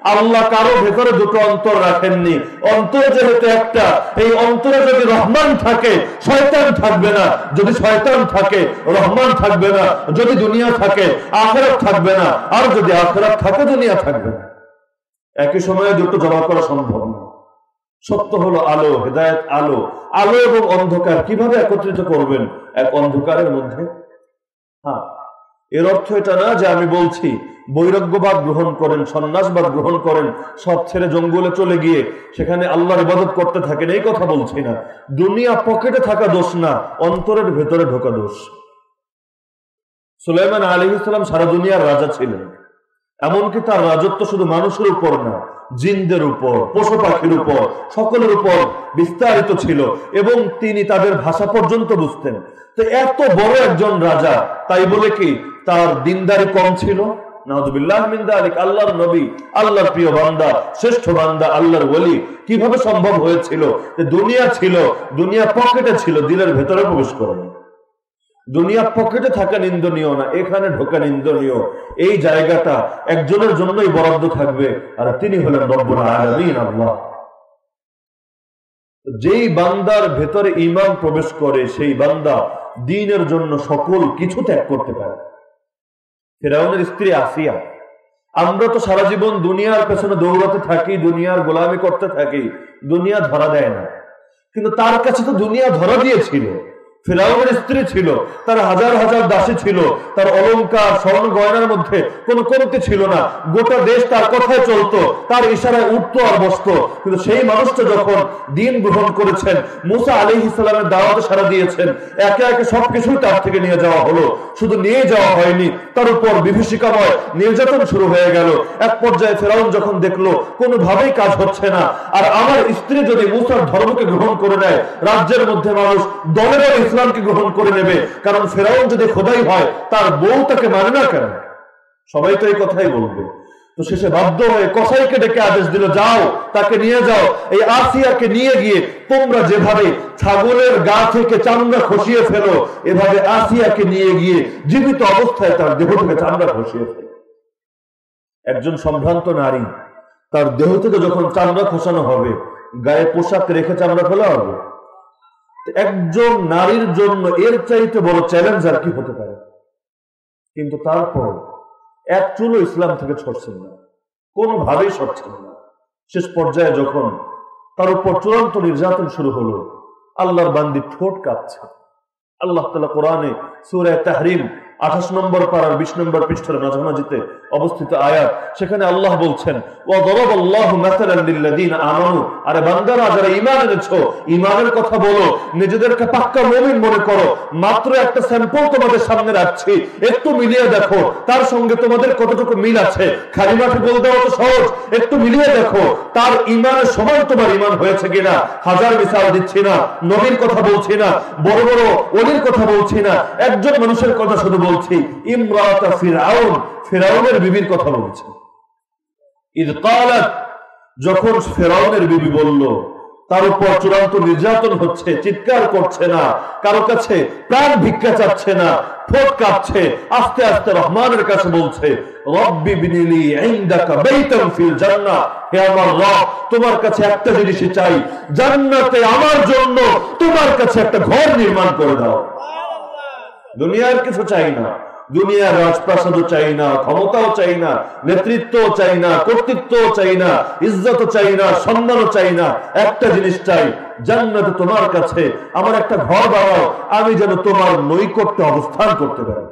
আল্লাহ কারও ভেতরে দুটো অন্তর রাখেননি। অন্তর যেহেতু একটা, এই অন্তরে যদি রহমান থাকে, শয়তান থাকবে না। যদি শয়তান থাকে, রহমান থাকবে না। যদি দুনিয়া থাকে, আখেরাত থাকবে না। আর যদি আখেরাত থাকে, দুনিয়া থাকবে না। একই সময়ে দুটো জমা করা সম্ভব না। সত্য হলো আলো, হেদায়ত আলো। আলো এবং অন্ধকার কীভাবে একত্রিত করবেন? এক অন্ধকারের মধ্যে। হ্যাঁ এর অর্থ এটা না যে আমি বলছি, বৈরাগ্যবাদ গ্রহণ করেন, সন্ন্যাসবাদ গ্রহণ করেন, সব ছেড়ে জঙ্গলে চলে গিয়ে সেখানে আল্লাহর ইবাদত করতে থাকেন, এই কথা বলছি না। দুনিয়া পকেটে থাকা দোষ না, অন্তরের ভেতরে ঢোকা দোষ। সুলাইমান আলী ইসলাম সারা দুনিয়ার রাজা ছিলেন। এমনকি তার রাজত্ব শুধু মানুষের উপর না, জিনদের উপর, পশু পাখির উপর, সকলের উপর বিস্তারিত ছিল এবং তিনি তাদের ভাষা পর্যন্ত বুঝতেন। এত বড় একজন রাজা, তাই বলে কি, তার দিনদারি কম ছিল? এখানে ঢোকা নিন্দনীয়। এই জায়গাটা একজনের জন্যই বরাদ্দ থাকবে, আর তিনি হলেন রব্বুল আল্লাহ। যেই বান্দার ভেতরে ইমান প্রবেশ করে, সেই বান্দা দিনের জন্য সকল কিছু ত্যাগ করতে পারে। ফেরাউনের স্ত্রী আসিয়া, আমরা তো সারা জীবন দুনিয়ার পেছনে দৌড়াতে থাকি, দুনিয়ার গোলামি করতে থাকি, দুনিয়া ধরা দেয় না। কিন্তু তার কাছে তো দুনিয়া ধরা দিয়েছিল। ফেরাউনের স্ত্রী ছিল, তার হাজার হাজার দাসী ছিল, তার অলঙ্কার স্বর্ণ গয়নার মধ্যে কোনো কমতি ছিল না। গোটা দেশ তার কথায় চলতো, তার ইশারায় উঠতো আর বসত। কিন্তু সেই মানুষটা যখন দিন গ্রহণ করেছেন, মুসা আলী ইসলামের দাওয়াতে সারা দিয়েছেন, একে একে সবকিছুই তার থেকে নিয়ে যাওয়া হলো। শুধু নিয়ে যাওয়া হয়নি, তার উপর বিভীষিকাময় নির্যাতন শুরু হয়ে গেল। এক পর্যায়ে ফেরাউন যখন দেখল, কোনোভাবেই কাজ হচ্ছে না। আর আমার স্ত্রী যদি মুসার ধর্মকে গ্রহণ করে নেয়, রাজ্যের মধ্যে মানুষ দলের ইসলামকে গ্রহণ করে নেবে। কারণ ফেরাউন যদি খোদাই হয়, তার বউ তাকে মানে না কেন? সবাই তো এই কথাই বলবে। তো শেষে বাধ্য হয়ে কসাইকে ডেকে আদেশ দিল, যাও, তাকে নিয়ে যাও। এই আসিয়াকে নিয়ে গিয়ে তোমরা যেভাবে ছাগলের গা থেকে চামড়া খসিয়ে ফেলো, এভাবে আসিয়াকে নিয়ে গিয়ে জীবিত অবস্থায় তার দেহ থেকে চামড়া খসিয়ে ফেলো। একজন সম্ভ্রান্ত নারী, তার দেহ থেকে যখন চামড়া খসানো হবে, গায়ে পোশাক রেখে চামড়া ফেলা হবে। একজন নারীর জন্য এর চাইতে বড় চ্যালেঞ্জ আর কি হতে পারে? কিন্তু তারপর এক চুলো ইসলাম থেকে ছড়ছেন না। কোনোভাবেই সরছেন না। শেষ পর্যায়ে যখন তার উপর চূড়ান্ত নির্যাতন শুরু হলো, আল্লাহর বান্দি ঠোঁট কাঁপছে। আল্লাহ তালা কোরআনে সুরে তাহরিম আঠাশ নম্বর পাড়ার বিশ নম্বর পৃষ্ঠের মাঝামাঝিতে অবস্থিত আয়াত। সেখানে আল্লাহ বলছেন আরে বান্দারা, যারা ইমান এনেছো ইমানের কথা বলো, নিজেদেরকে পাক্কা মমিন মনে করো। মাত্র একটা স্যাম্পল তোমাদের সামনে রাখছি, একটু মিলিয়ে দেখো, তার সঙ্গে তোমাদের কতটুকু মিল আছে? খালি মাঠে অত সহজ, একটু মিলিয়ে দেখো, তার ইমানের তোমার ইমান হয়েছে কিনা? হাজার মিসাল দিচ্ছি না, নবীর কথা বলছি না, বড় বড় অলির কথা বলছি না, একজন মানুষের কথা শুধু বলছি ফিরাউন ফেরাউনের বিবির কথা বলছে। যখন ফেরাউনের বিবি বলল, তার উপর চূড়ান্ত নির্যাতন হচ্ছে, চিৎকার করছে না, কারও কাছে প্রাণ ভিক্ষা চাচ্ছে না, ঠোঁট কাঁপছে, আস্তে আস্তে রহমানের কাছে বলছে তোমার কাছে একটা জিনিসই চাই, জান্নাতে আমার জন্য তোমার কাছে একটা ঘর নির্মাণ করে দাও। দুনিয়ার কিছু চাই না দুনিয়ার রাজপ্রাসাদও চাই না, ক্ষমতাও চাই না, নেতৃত্বও চাই না, কর্তৃত্বও চাই না, ইজ্জতও চাই না, সম্মানও চাই না। একটা জিনিস চাই, জান্নাতে তোমার কাছে আমার একটা ঘর বানাও, আমি যেন তোমার নৈকট্যে অবস্থান করতে পারি।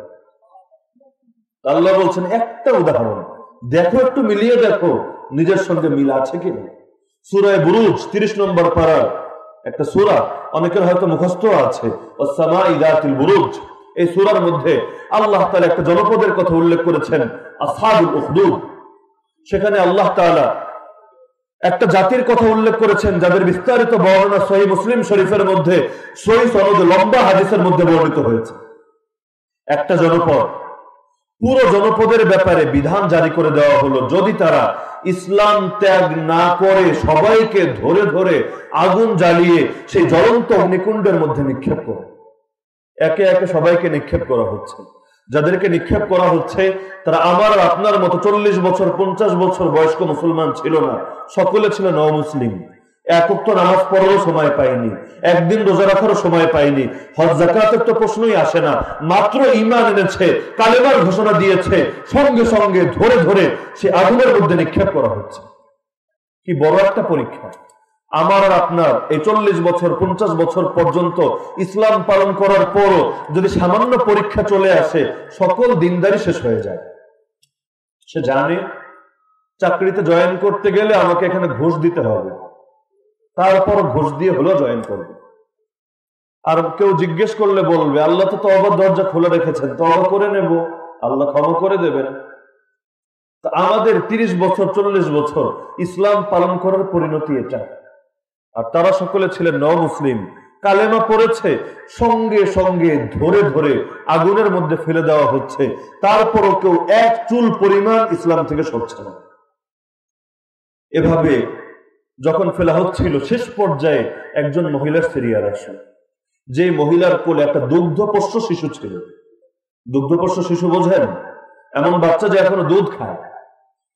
আল্লাহ বলছেন, একটা উদাহরণ। দেখো, একটু মিলিয়ে দেখো, নিজের সঙ্গে মিল আছে কিনা। সুরায় বুরুজ, তিরিশ নম্বর পাড়ার একটা সুরা, অনেকের হয়তো মুখস্থ আছে। বুরুজ। এই সুরার মধ্যে আল্লাহ তালা একটা জনপদের কথা উল্লেখ করেছেন সেখানে আল্লাহ তাআলা একটা জাতির কথা উল্লেখ করেছেন, যাদের বিস্তারিত বর্ণনা সহি মুসলিম শরীফের মধ্যে সহি সনদ লম্বা হাদিসের মধ্যে বর্ণিত হয়েছে। একটা জনপদ। পুরো জনপদের ব্যাপারে বিধান জারি করে দেওয়া হলো, যদি তারা ইসলাম ত্যাগ না করে, সবাইকে ধরে ধরে আগুন জ্বালিয়ে সেই জ্বলন্ত অগ্নিকুণ্ডের মধ্যে নিক্ষেপ করে। একে একে সবাইকে নিক্ষেপ করা হচ্ছে। যাদেরকে নিক্ষেপ করা হচ্ছে, তারা আমার আপনার মতো চল্লিশ বছর, পঞ্চাশ বছর বয়স্ক মুসলমান ছিল না। সকলে ছিল ন মুসলিম একক তো নামাজ পড়ারও সময় পাইনি। একদিন রোজা রাখারও সময় পাইনি। হজ জাকাতের তো প্রশ্নই আসে না। মাত্র ইমান এনেছে, কালেমার ঘোষণা দিয়েছে। সঙ্গে সঙ্গে ধরে ধরে সে আগুনের মধ্যে নিক্ষেপ করা হচ্ছে। কি বড় একটা পরীক্ষা। আমার আর আপনার এই চল্লিশ বছর, পঞ্চাশ বছর পর্যন্ত ইসলাম পালন করার পরও যদি সামান্য পরীক্ষা চলে আসে, সকল দিনদারি শেষ হয়ে যায়। সে জানে, চাকরিতে জয়েন করতে গেলে আমাকে এখানে ঘুষ দিতে হবে। তারপর ঘুষ দিয়ে হলেও জয়েন করবে। আর কেউ জিজ্ঞেস করলে বলবে, আল্লাহ তো তবার দরজা খুলে রেখেছেন তবা করে নেব। আল্লাহ ক্ষমা করে দেবেন। আমাদের তিরিশ বছর, চল্লিশ বছর ইসলাম পালন করার পরিণতি এটা। আর তারা সকলে ছিলেন ন মুসলিম কালেমা পড়েছে, সঙ্গে সঙ্গে ধরে ধরে আগুনের মধ্যে ফেলে দেওয়া হচ্ছে। তারপরও কেউ এক চুল পরিমাণ ইসলাম থেকে সরছে না। এভাবে যখন ফেলা হচ্ছিল, শেষ পর্যায়ে একজন মহিলার সিরিয়ার আসে। যে মহিলার কোলে একটা দুগ্ধপোষ্য শিশু ছিল। দুগ্ধপোষ্য শিশু বোঝেন, এমন বাচ্চা যে এখনও দুধ খায়।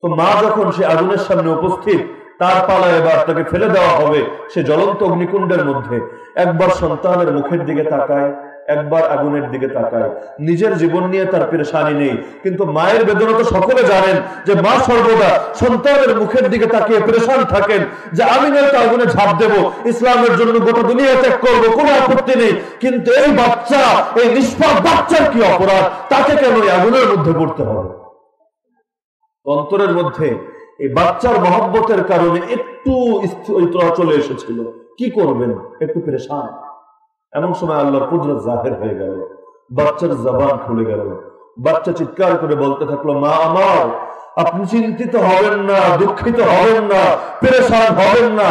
তো মা যখন সে আগুনের সামনে উপস্থিত তার পালা এবার তাকে ফেলে দেওয়া হবে সে জ্বলন্ত অগ্নিকুণ্ডের মধ্যে। একবার সন্তানের মুখের দিকে তাকায়, একবার আগুনের দিকে তাকায়। নিজের জীবন নিয়ে তার পেরেশানি নেই। কিন্তু মায়ের বেদনা তো সকলে জানেন যে মা সর্বদা সন্তানের মুখের দিকে তাকিয়ে পেরেশান থাকেন যে আমি নয়তো আগুনে ঝাঁপ দেব। ইসলামের জন্য গোটা দুনিয়া ত্যাগ করব, কোনো আপত্তি নেই। কিন্তু এই বাচ্চা, এই নিষ্পাপ বাচ্চার কি অপরাধ? তাকে কেন আগুনের মধ্যে পড়তে হবে? অন্তরের মধ্যে এই বাচ্চার মহব্বতের কারণে একটু স্থিরতা চলে এসেছিল। কি করবেন? একটু পেরেশান। এমন সময় আল্লাহর কুদরত জাহের হয়ে গেল। বাচ্চার জবান খুলে গেল। বাচ্চা চিৎকার করে বলতে থাকল, মা আমার, আপনি চিন্তিত হবেন না, দুঃখিত হবেন না, পেরেশান হবেন না।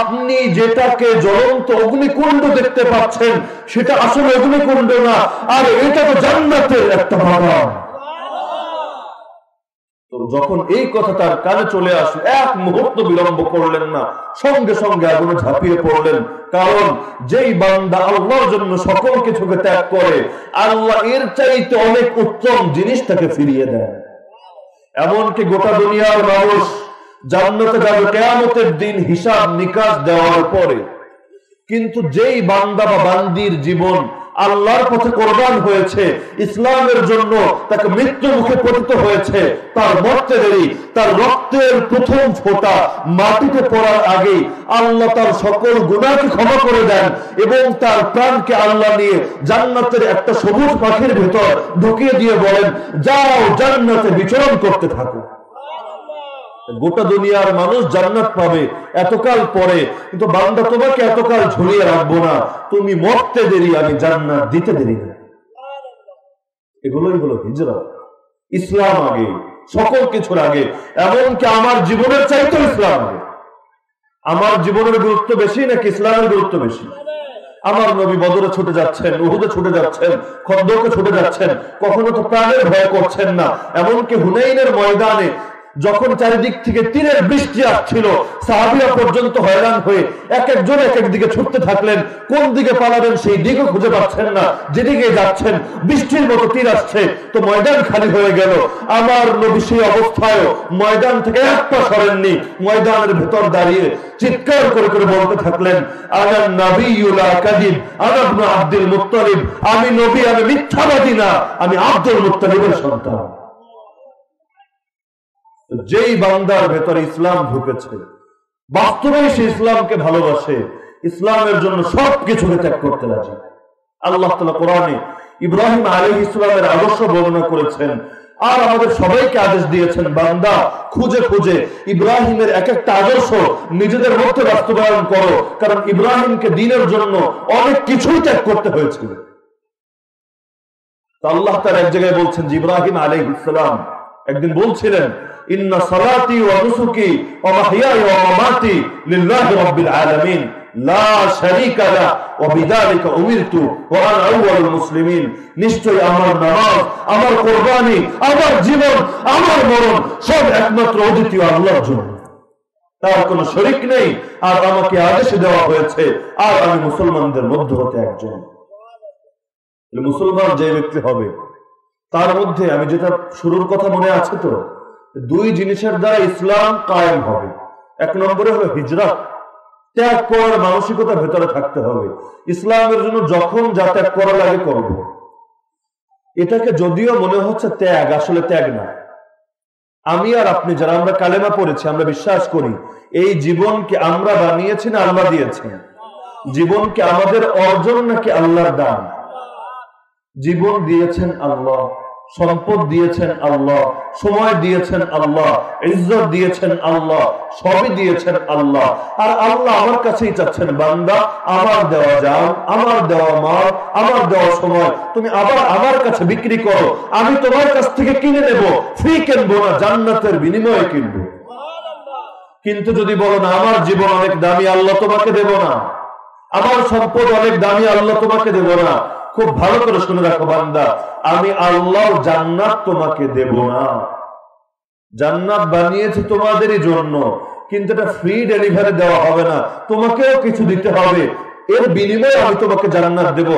আপনি যেটাকে জ্বলন্ত অগ্নিকুণ্ড দেখতে পাচ্ছেন, সেটা আসলে অগ্নিকুণ্ড না। আর এটা তো জান্নাতের একটা বাগান যখন এই কথা তার কানে চলে আসলো এক মুহূর্ত বিলম্ব করলেন না, সঙ্গে সঙ্গে আগুনে ঝাঁপিয়ে পড়লেন। কারণ যেই বান্দা আল্লাহর জন্য সকল কিছুকে ত্যাগ করে, আল্লাহ এর চাইতে অনেক উত্তম জিনিস তাকে ফিরিয়ে দেয় এমনকি গোটা দুনিয়ার মানুষ জান্নাতে যাবে কেয়ামতের দিন হিসাব নিকাশ দেওয়ার পরে। কিন্তু যেই বান্দা বা বান্দির জীবন আল্লাহর পথে কোরবান হয়েছে, ইসলামের জন্য তাকে মৃত্যু মুখে পতিত হয়েছে। তার মরতে দেরি, তার রক্তের প্রথম ফোটা মাটিতে পড়ার আগে আল্লাহ তার সকল গুণাকে ক্ষমা করে দেন এবং তার প্রাণকে আল্লাহ নিয়ে জান্নাতের একটা সবুজ পাখির ভেতর ঢুকিয়ে দিয়ে বলেন, যাও জান্নাতে বিচরণ করতে থাকো। গোটা দুনিয়ার মানুষ জান্নাত পাবে এতকাল পরে। কিন্তু বান্দা, তোমাকে এতকাল ঝুলিয়ে রাখব না। তুমি মরতে দেরি, আমি জান্নাত দিতে দেরি না। এগুলোই হলো হিজরা। ইসলাম আগে, সকল কিছুর আগে। এমনকি আমার জীবনের চাইতে ইসলাম আগে। আমার জীবনের গুরুত্ব বেশি নাকি ইসলামের গুরুত্ব বেশি? আমার নবী বদরে ছুটে যাচ্ছেন, উহুদে ছুটে যাচ্ছেন খন্দকে ছুটে যাচ্ছেন। কখনো তো প্রাণের ভয় করছেন না। এমনকি হুনাইনের ময়দানে যখন চারিদিক থেকে তীরের বৃষ্টি আসছিল, সাহাবিরা পর্যন্ত হয়রান হয়ে এক একজন এক এক দিকে ছুটতে থাকলেন। কোন দিকে পালাবেন সেই দিকও খুঁজে পাচ্ছেন না। যেদিকে যাচ্ছেন, বৃষ্টির মতো তীর আসছে। তো ময়দান খালি হয়ে গেল। আমার নবী সেই অবস্থায় ময়দান থেকে এক পা সরেননি, ময়দানের ভেতর দাঁড়িয়ে চিৎকার করে করে বলতে থাকলেন আনার নবীলা কাদিব আনাবনু আব্দুল মুত্তালিব, আমি নবী, আমি মিথ্যাবাদী না, আমি আব্দুল মুত্তালিবের সন্তান। যেই বান্দার ভেতরে ইসলাম ঢুকেছে বাস্তবে সে ইসলামকে ভালোবাসে, ইসলামের জন্য সব কিছুকে ত্যাগ করতে রাজি। আল্লাহ তালা কোরআনে ইব্রাহিম আলী ইসলামের আদর্শ বর্ণনা করেছেন, আর আমাদের সবাইকে আদেশ দিয়েছেন, বান্দা, খুঁজে খুঁজে ইব্রাহিমের এক একটা আদর্শ নিজেদের মধ্যে বাস্তবায়ন করো, কারণ ইব্রাহিমকে দিনের জন্য অনেক কিছুই ত্যাগ করতে হয়েছিল। আল্লাহ তার এক জায়গায় বলছেন যে ইব্রাহিম আলী ইসলাম একদিন বলছিলেন ইন্না সালাতি ওয়া নুসুকি ওয়া মাহইয়াই ওয়া মামাতি লিল্লাহি রাব্বিল আলামিন। লা শারীকা লা, ওয়া নিশ্চয় আমার নামাজ, আমার কুরবানি, আমার জীবন, আমার মরণ সব একমাত্র অদ্বিতীয় আল্লাহর জন্য। তার কোনো শরিক নেই, আর আমাকে আদেশ দেওয়া হয়েছে, আর আমি মুসলমানদের মধ্যে হতে একজন। মুসলমান যে ব্যক্তি হবে, তার মধ্যে আমি যেটা শুরুর কথা মনে আছে তো দুই জিনিসের দ্বারা ইসলাম কায়েম হবে। এক নম্বরে হলো হিজরত। ত্যাগ করার মানসিকতা ভেতরে থাকতে হবে। ইসলামের জন্য যখন যা ত্যাগ করা লাগে করব। এটাকে যদিও মনে হচ্ছে ত্যাগ, আসলে ত্যাগ না। আমি আর আপনি যারা আমরা কালেমা পড়েছি, আমরা বিশ্বাস করি, এই জীবনকে আমরা বানিয়েছি না আল্লাহ দিয়েছেন? জীবনকে আমাদের অর্জন নাকি আল্লাহর দান? জীবন দিয়েছেন আল্লাহ। সম্পদ দিয়েছেন আল্লাহ, সময় দিয়েছেন আল্লাহ, ইজ্জত দিয়েছেন আল্লাহ, সবই দিয়েছেন আল্লাহ। আর আল্লাহ আমার কাছেই চাচ্ছেন, বান্দা, আমার দেওয়া যান আমার দেওয়া মাল, আমার দেওয়া সময়, তুমি আবার আমার কাছে বিক্রি করো, আমি তোমার কাছ থেকে কিনে নেব, ফ্রি কিনবো না, জান্নাতের বিনিময়ে কিনবো। কিন্তু যদি বলো না, আমার জীবন অনেক দামি, আল্লাহ তোমাকে দেব না। আমার সম্পদ অনেক দামি, আল্লাহ তোমাকে দেব না। খুব ভালো করে শুনে রাখো বান্দা, আমি আল্লাহ জান্নাত তোমাকে দেব না। জান্নাত বানিয়েছি তোমাদেরই জন্য, কিন্তু এটা ফ্রি ডেলিভারি দেওয়া হবে না, তোমাকেও কিছু দিতে হবে। এর বিনিময়ে আমি তোমাকে জান্নাত দেব।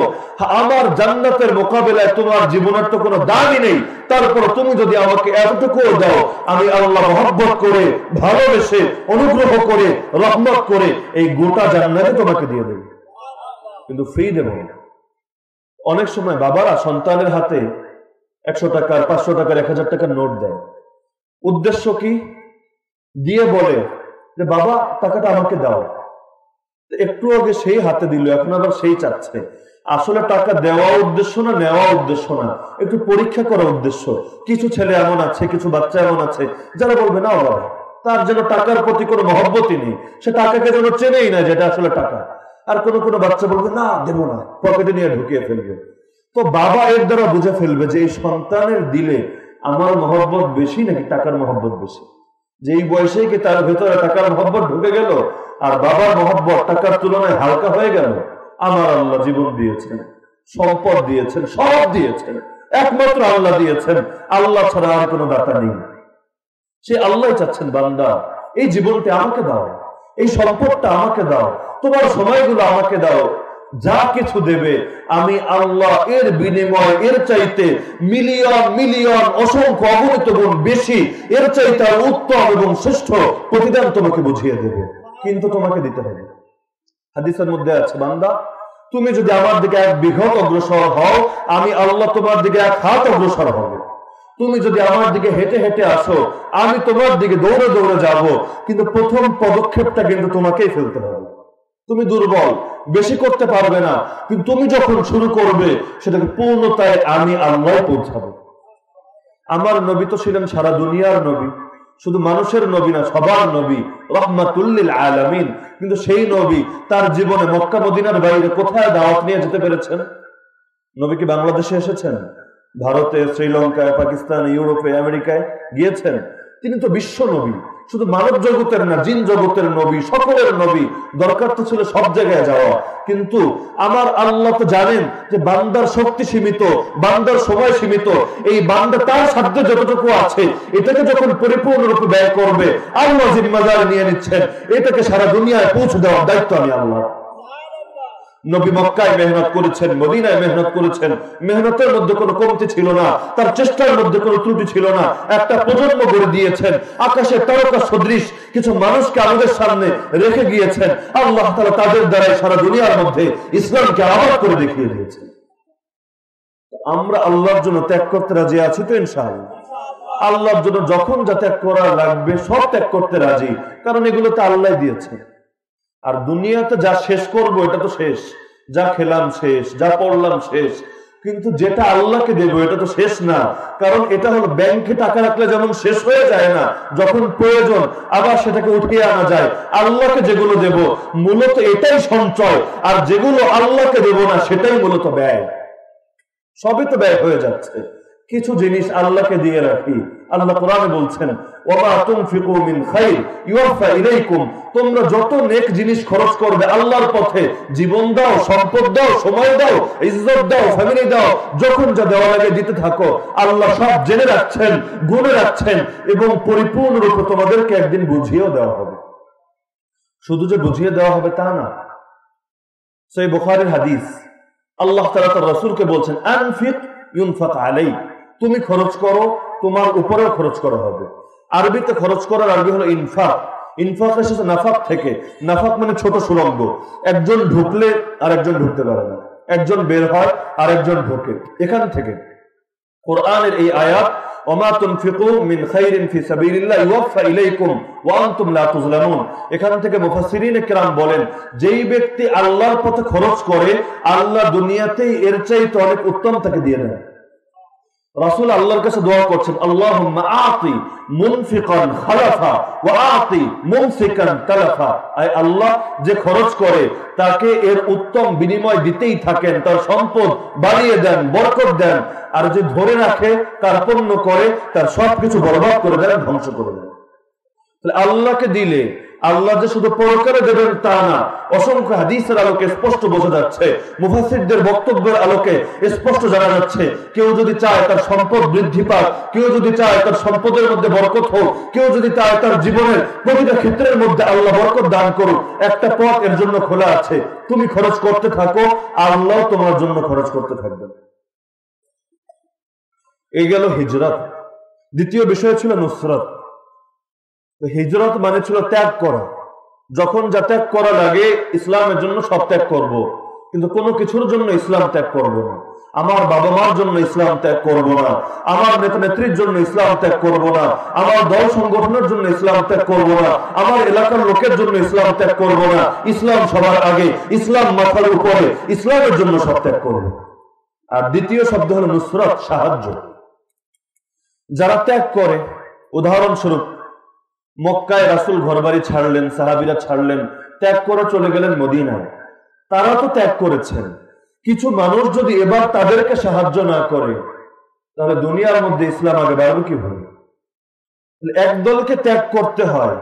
আমার জান্নাতের মোকাবেলায় তোমার জীবনের তো কোনো দামই নেই, তারপর তুমি যদি আমাকে এতটুকু দাও, আমি আল্লাহ মহব্বত করে, ভালোবেসে, অনুগ্রহ করে, রহমত করে এই গোটা জান্নাতে তোমাকে দিয়ে দেব। কিন্তু ফ্রি দেব না। অনেক সময় বাবারা সন্তানের হাতে একশো টাকার পাঁচশো টাকার এক হাজার টাকার নোট দেয়। উদ্দেশ্য কি? দিয়ে বলে যে, বাবা, টাকাটা আমাকে দাও। একটু আগে সেই হাতে দিল, এখন আবার সেই চাচ্ছে। আসলে টাকা দেওয়া উদ্দেশ্য না, নেওয়া উদ্দেশ্য না। একটু পরীক্ষা করা উদ্দেশ্য। কিছু ছেলে এমন আছে, কিছু বাচ্চা এমন আছে, যারা বলবে, না বাবা, তার যেন টাকার প্রতি কোনো মহব্বতই নেই। সে টাকাকে যেন চেনেই না যেটা আসলে টাকা। আর কোনো কোনো বাচ্চা বলবে, না, দেবো না, পকেটে নিয়ে ঢুকিয়ে ফেলবে। তো বাবা এর দ্বারা বুঝে ফেলবে যে এই সন্তানের দিলে আমার মহব্বত বেশি নাকি টাকার মহব্বত বেশি? যে এই বয়সে কি তার ভেতরে টাকার মহব্বত ঢুকে গেল, আর বাবার মহব্বত টাকার তুলনায় হালকা হয়ে গেল? আমার আল্লাহ জীবন দিয়েছেন, সম্পদ দিয়েছেন, সব দিয়েছেন, একমাত্র আল্লাহ দিয়েছেন। আল্লাহ ছাড়া আর কোনো দাতা নেই। সে আল্লাহ চাচ্ছেন, বান্দা, এই জীবনটা আমাকে দাও, এই সম্পদটা আমাকে দাও তোমার সময়গুলো আমাকে দাও। যা কিছু দেবে, আমি আল্লাহ এর বিনিময়, এর চাইতে মিলিয়ন মিলিয়ন, অসংখ্য অগণিত গুণ বেশি, এর চাইতে উত্তম এবং শ্রেষ্ঠ প্রতিদান তোমাকে বুঝিয়ে দেবে। কিন্তু তোমাকে দিতে হবে। হাদিসের মধ্যে আছে, বান্দা, তুমি যদি আমার দিকে এক বিঘত অগ্রসর হও, আমি আল্লাহ তোমার দিকে এক হাত অগ্রসর হব। তুমি যদি আমার দিকে হেঁটে হেঁটে আসো, আমি তোমার দিকে দৌড়ে দৌড়ে যাব, কিন্তু প্রথম পদক্ষেপটা কিন্তু তোমাকেই ফেলতে হবে। তুমি দুর্বল, বেশি করতে পারবে না। কিন্তু তুমি যখন শুরু করবে, সেটাকে পূর্ণতায় আমি আল্লাহ পৌঁছাবো। আমার নবী তো ছিলেন সারা দুনিয়ার নবী। শুধু মানুষের নবী না, সবার নবী। রহমাতুল্লিল আলামিন। কিন্তু সেই নবী তার জীবনে মক্কা মদিনার বাইরে কোথায় দাওয়াত নিয়ে যেতে পেরেছেন? নবী কি বাংলাদেশে এসেছেন? ভারতে, শ্রীলঙ্কায়, পাকিস্তান, ইউরোপে, আমেরিকায় গিয়েছেন? তিনি তো বিশ্ব নবী। শুধু মানব জগতের না, জিন জগতের নবী, সকলের নবী, দরকার তো ছিল সব জায়গায় যাওয়া। কিন্তু আমার আল্লাহ তো জানেন যে বান্দার শক্তি সীমিত, বান্দার সময় সীমিত। এই বান্দা তার সাধ্য যতটুকু আছে, এটাকে যখন পরিপূর্ণরূপে ব্যয় করবে, আল্লাহ জিম্মাদার নিয়ে নিচ্ছেন, এটাকে সারা দুনিয়ায় পৌঁছে দেওয়ার দায়িত্ব আমি আল্লাহ নবী মক্কায় মেহনত করেছেন, মদিনায় মেহনত করেছেন, মেহনতের মধ্যে কোনো কমতি ছিল না, তার চেষ্টার মধ্যে কোনো ত্রুটি ছিল না। একটা প্রজন্ম গড়ে দিয়েছেন আকাশের তারকা সদৃশ, কিছু মানুষকে আমাদের সামনে রেখে গিয়েছেন। আল্লাহ তালা তাদের দ্বারাই সারা দুনিয়ার মধ্যে ইসলামকে আবার করে দেখিয়ে দিয়েছেন। আমরা আল্লাহর জন্য ত্যাগ করতে রাজি আছি তো ইনশাআল্লাহ? আল্লাহর জন্য যখন যা ত্যাগ করা লাগবে, সব ত্যাগ করতে রাজি। কারণ এগুলো তো আল্লাহ দিয়েছে আর দুনিয়াতে যা শেষ করব, এটা তো শেষ। যা খেলাম শেষ, যা পড়লাম শেষ। কিন্তু যেটা আল্লাহকে দেব, এটা তো শেষ না। কারণ এটা হলো ব্যাংকে টাকা রাখলে যেমন শেষ হয়ে যায় না, যখন প্রয়োজন আবার সেটাকে উঠিয়ে আনা যায়। আল্লাহকে যেগুলো দেব, মূলত এটাই সঞ্চয়। আর যেগুলো আল্লাহকে দেব না, সেটাই মূলত ব্যয়। সবই তো ব্যয় হয়ে যাচ্ছে। কিছু জিনিস আল্লাহকে দিয়ে রাখি। আল্লাহ কোরআনে বলছেন তোমরা যত নেক জিনিস খরচ করবে আল্লাহর পথে, জীবন দাও, সম্পদ দাও, সময় দাও, ইজ্জত দাও ফ্যামিলি দাও, যখন যা দেওয়া লাগে দিতে থাকো। আল্লাহ সব জেনে রাখছেন, গুনে রাখছেন এবং পরিপূর্ণরূপে তোমাদেরকে একদিন বুঝিয়েও দেওয়া হবে। শুধু যে বুঝিয়ে দেওয়া হবে তা না, সেই বুখারের হাদিস, আল্লাহ তাআলা তার রাসূলকে বলছেন, আনফিক ইউনফাক আলাই তুমি খরচ করো, তোমার উপরেও খরচ করা হবে। আরবিতে খরচ করার আরবি হলো ইনফাক। ইনফাক এসেছে নাফাক থেকে। নাফাক মানে ছোট সুরঙ্গ একজন ঢুকলে আর একজন ঢুকতে পারে না। একজন বের হয় আর একজন ঢুকে। এখান থেকে। কোরআনের এই আয়াত আল্লাহর পথে খরচ করে, আল্লাহ দুনিয়াতেই এর চাইতে অনেক উত্তম তাকে দিয়ে দেয় রাসূল আল্লাহর কাছে দোয়া করছেন, আল্লাহুম্মা আতি মুনফিকান খালাফা ওয়া আতি মুমসিকান তালাফা। আল্লাহ, যে খরচ করে, তাকে এর উত্তম বিনিময় দিতেই থাকেন, তার সম্পদ বাড়িয়ে দেন, বরকত দেন, আর যে ধরে রাখে, তার পণ্য করে, তার সবকিছু বরবাদ করে দেন, ধ্বংস করে দেন। তাহলে আল্লাহকে দিলে আল্লাহ যে শুধু পরকারে দেবেন তা না, অসংখ্য হাদিসের আলোকে স্পষ্ট বোঝা যাচ্ছে মুফাসিরদের বক্তব্যের আলোকে স্পষ্ট জানা যাচ্ছে, কেউ যদি চায় তার সম্পদ বৃদ্ধি পাক, কেউ যদি চায় তার সম্পদের মধ্যে বরকত হোক, কেউ যদি চায় তার জীবনের প্রতিটা ক্ষেত্রের মধ্যে আল্লাহ বরকত দান করুক, একটা পথ এর জন্য খোলা আছে, তুমি খরচ করতে থাকো, আল্লাহ তোমার জন্য খরচ করতে থাকবেন এই গেল হিজরত। দ্বিতীয় বিষয় ছিল নুসরত। হিজরত মানে ছিল ত্যাগ করা। যখন যা ত্যাগ করা লাগে, ইসলামের জন্য সব ত্যাগ করব। কিন্তু কোনো কিছুর জন্য ইসলাম ত্যাগ করব না। আমার বাবা মার জন্য ইসলাম ত্যাগ করব না। আমার নেতা নেত্রীর জন্য ইসলাম ত্যাগ করব না। আমার দল সংগঠনের জন্য ইসলাম ত্যাগ করব না। আমার এলাকার লোকের জন্য ইসলাম ত্যাগ করব না। ইসলাম সবার আগে, ইসলাম মাথার উপরে, ইসলামের জন্য সব ত্যাগ করব। আর দ্বিতীয় শব্দ হলো নুসরত, সাহায্য। যারা ত্যাগ করে, উদাহরণস্বরূপ মক্কায় রাসুল ঘরবাড়ি ছাড়লেন, সাহাবিরা ছাড়লেন, ত্যাগ করে চলে গেলেন মদিনায়। তারা তো ত্যাগ করেছেন। কিছু মানুষ যদি এবার তাদেরকে সাহায্য না করে, তাহলে দুনিয়ার মধ্যে ইসলাম আগে বাড়বে কীভাবে? একদলকে ত্যাগ করতে হয়,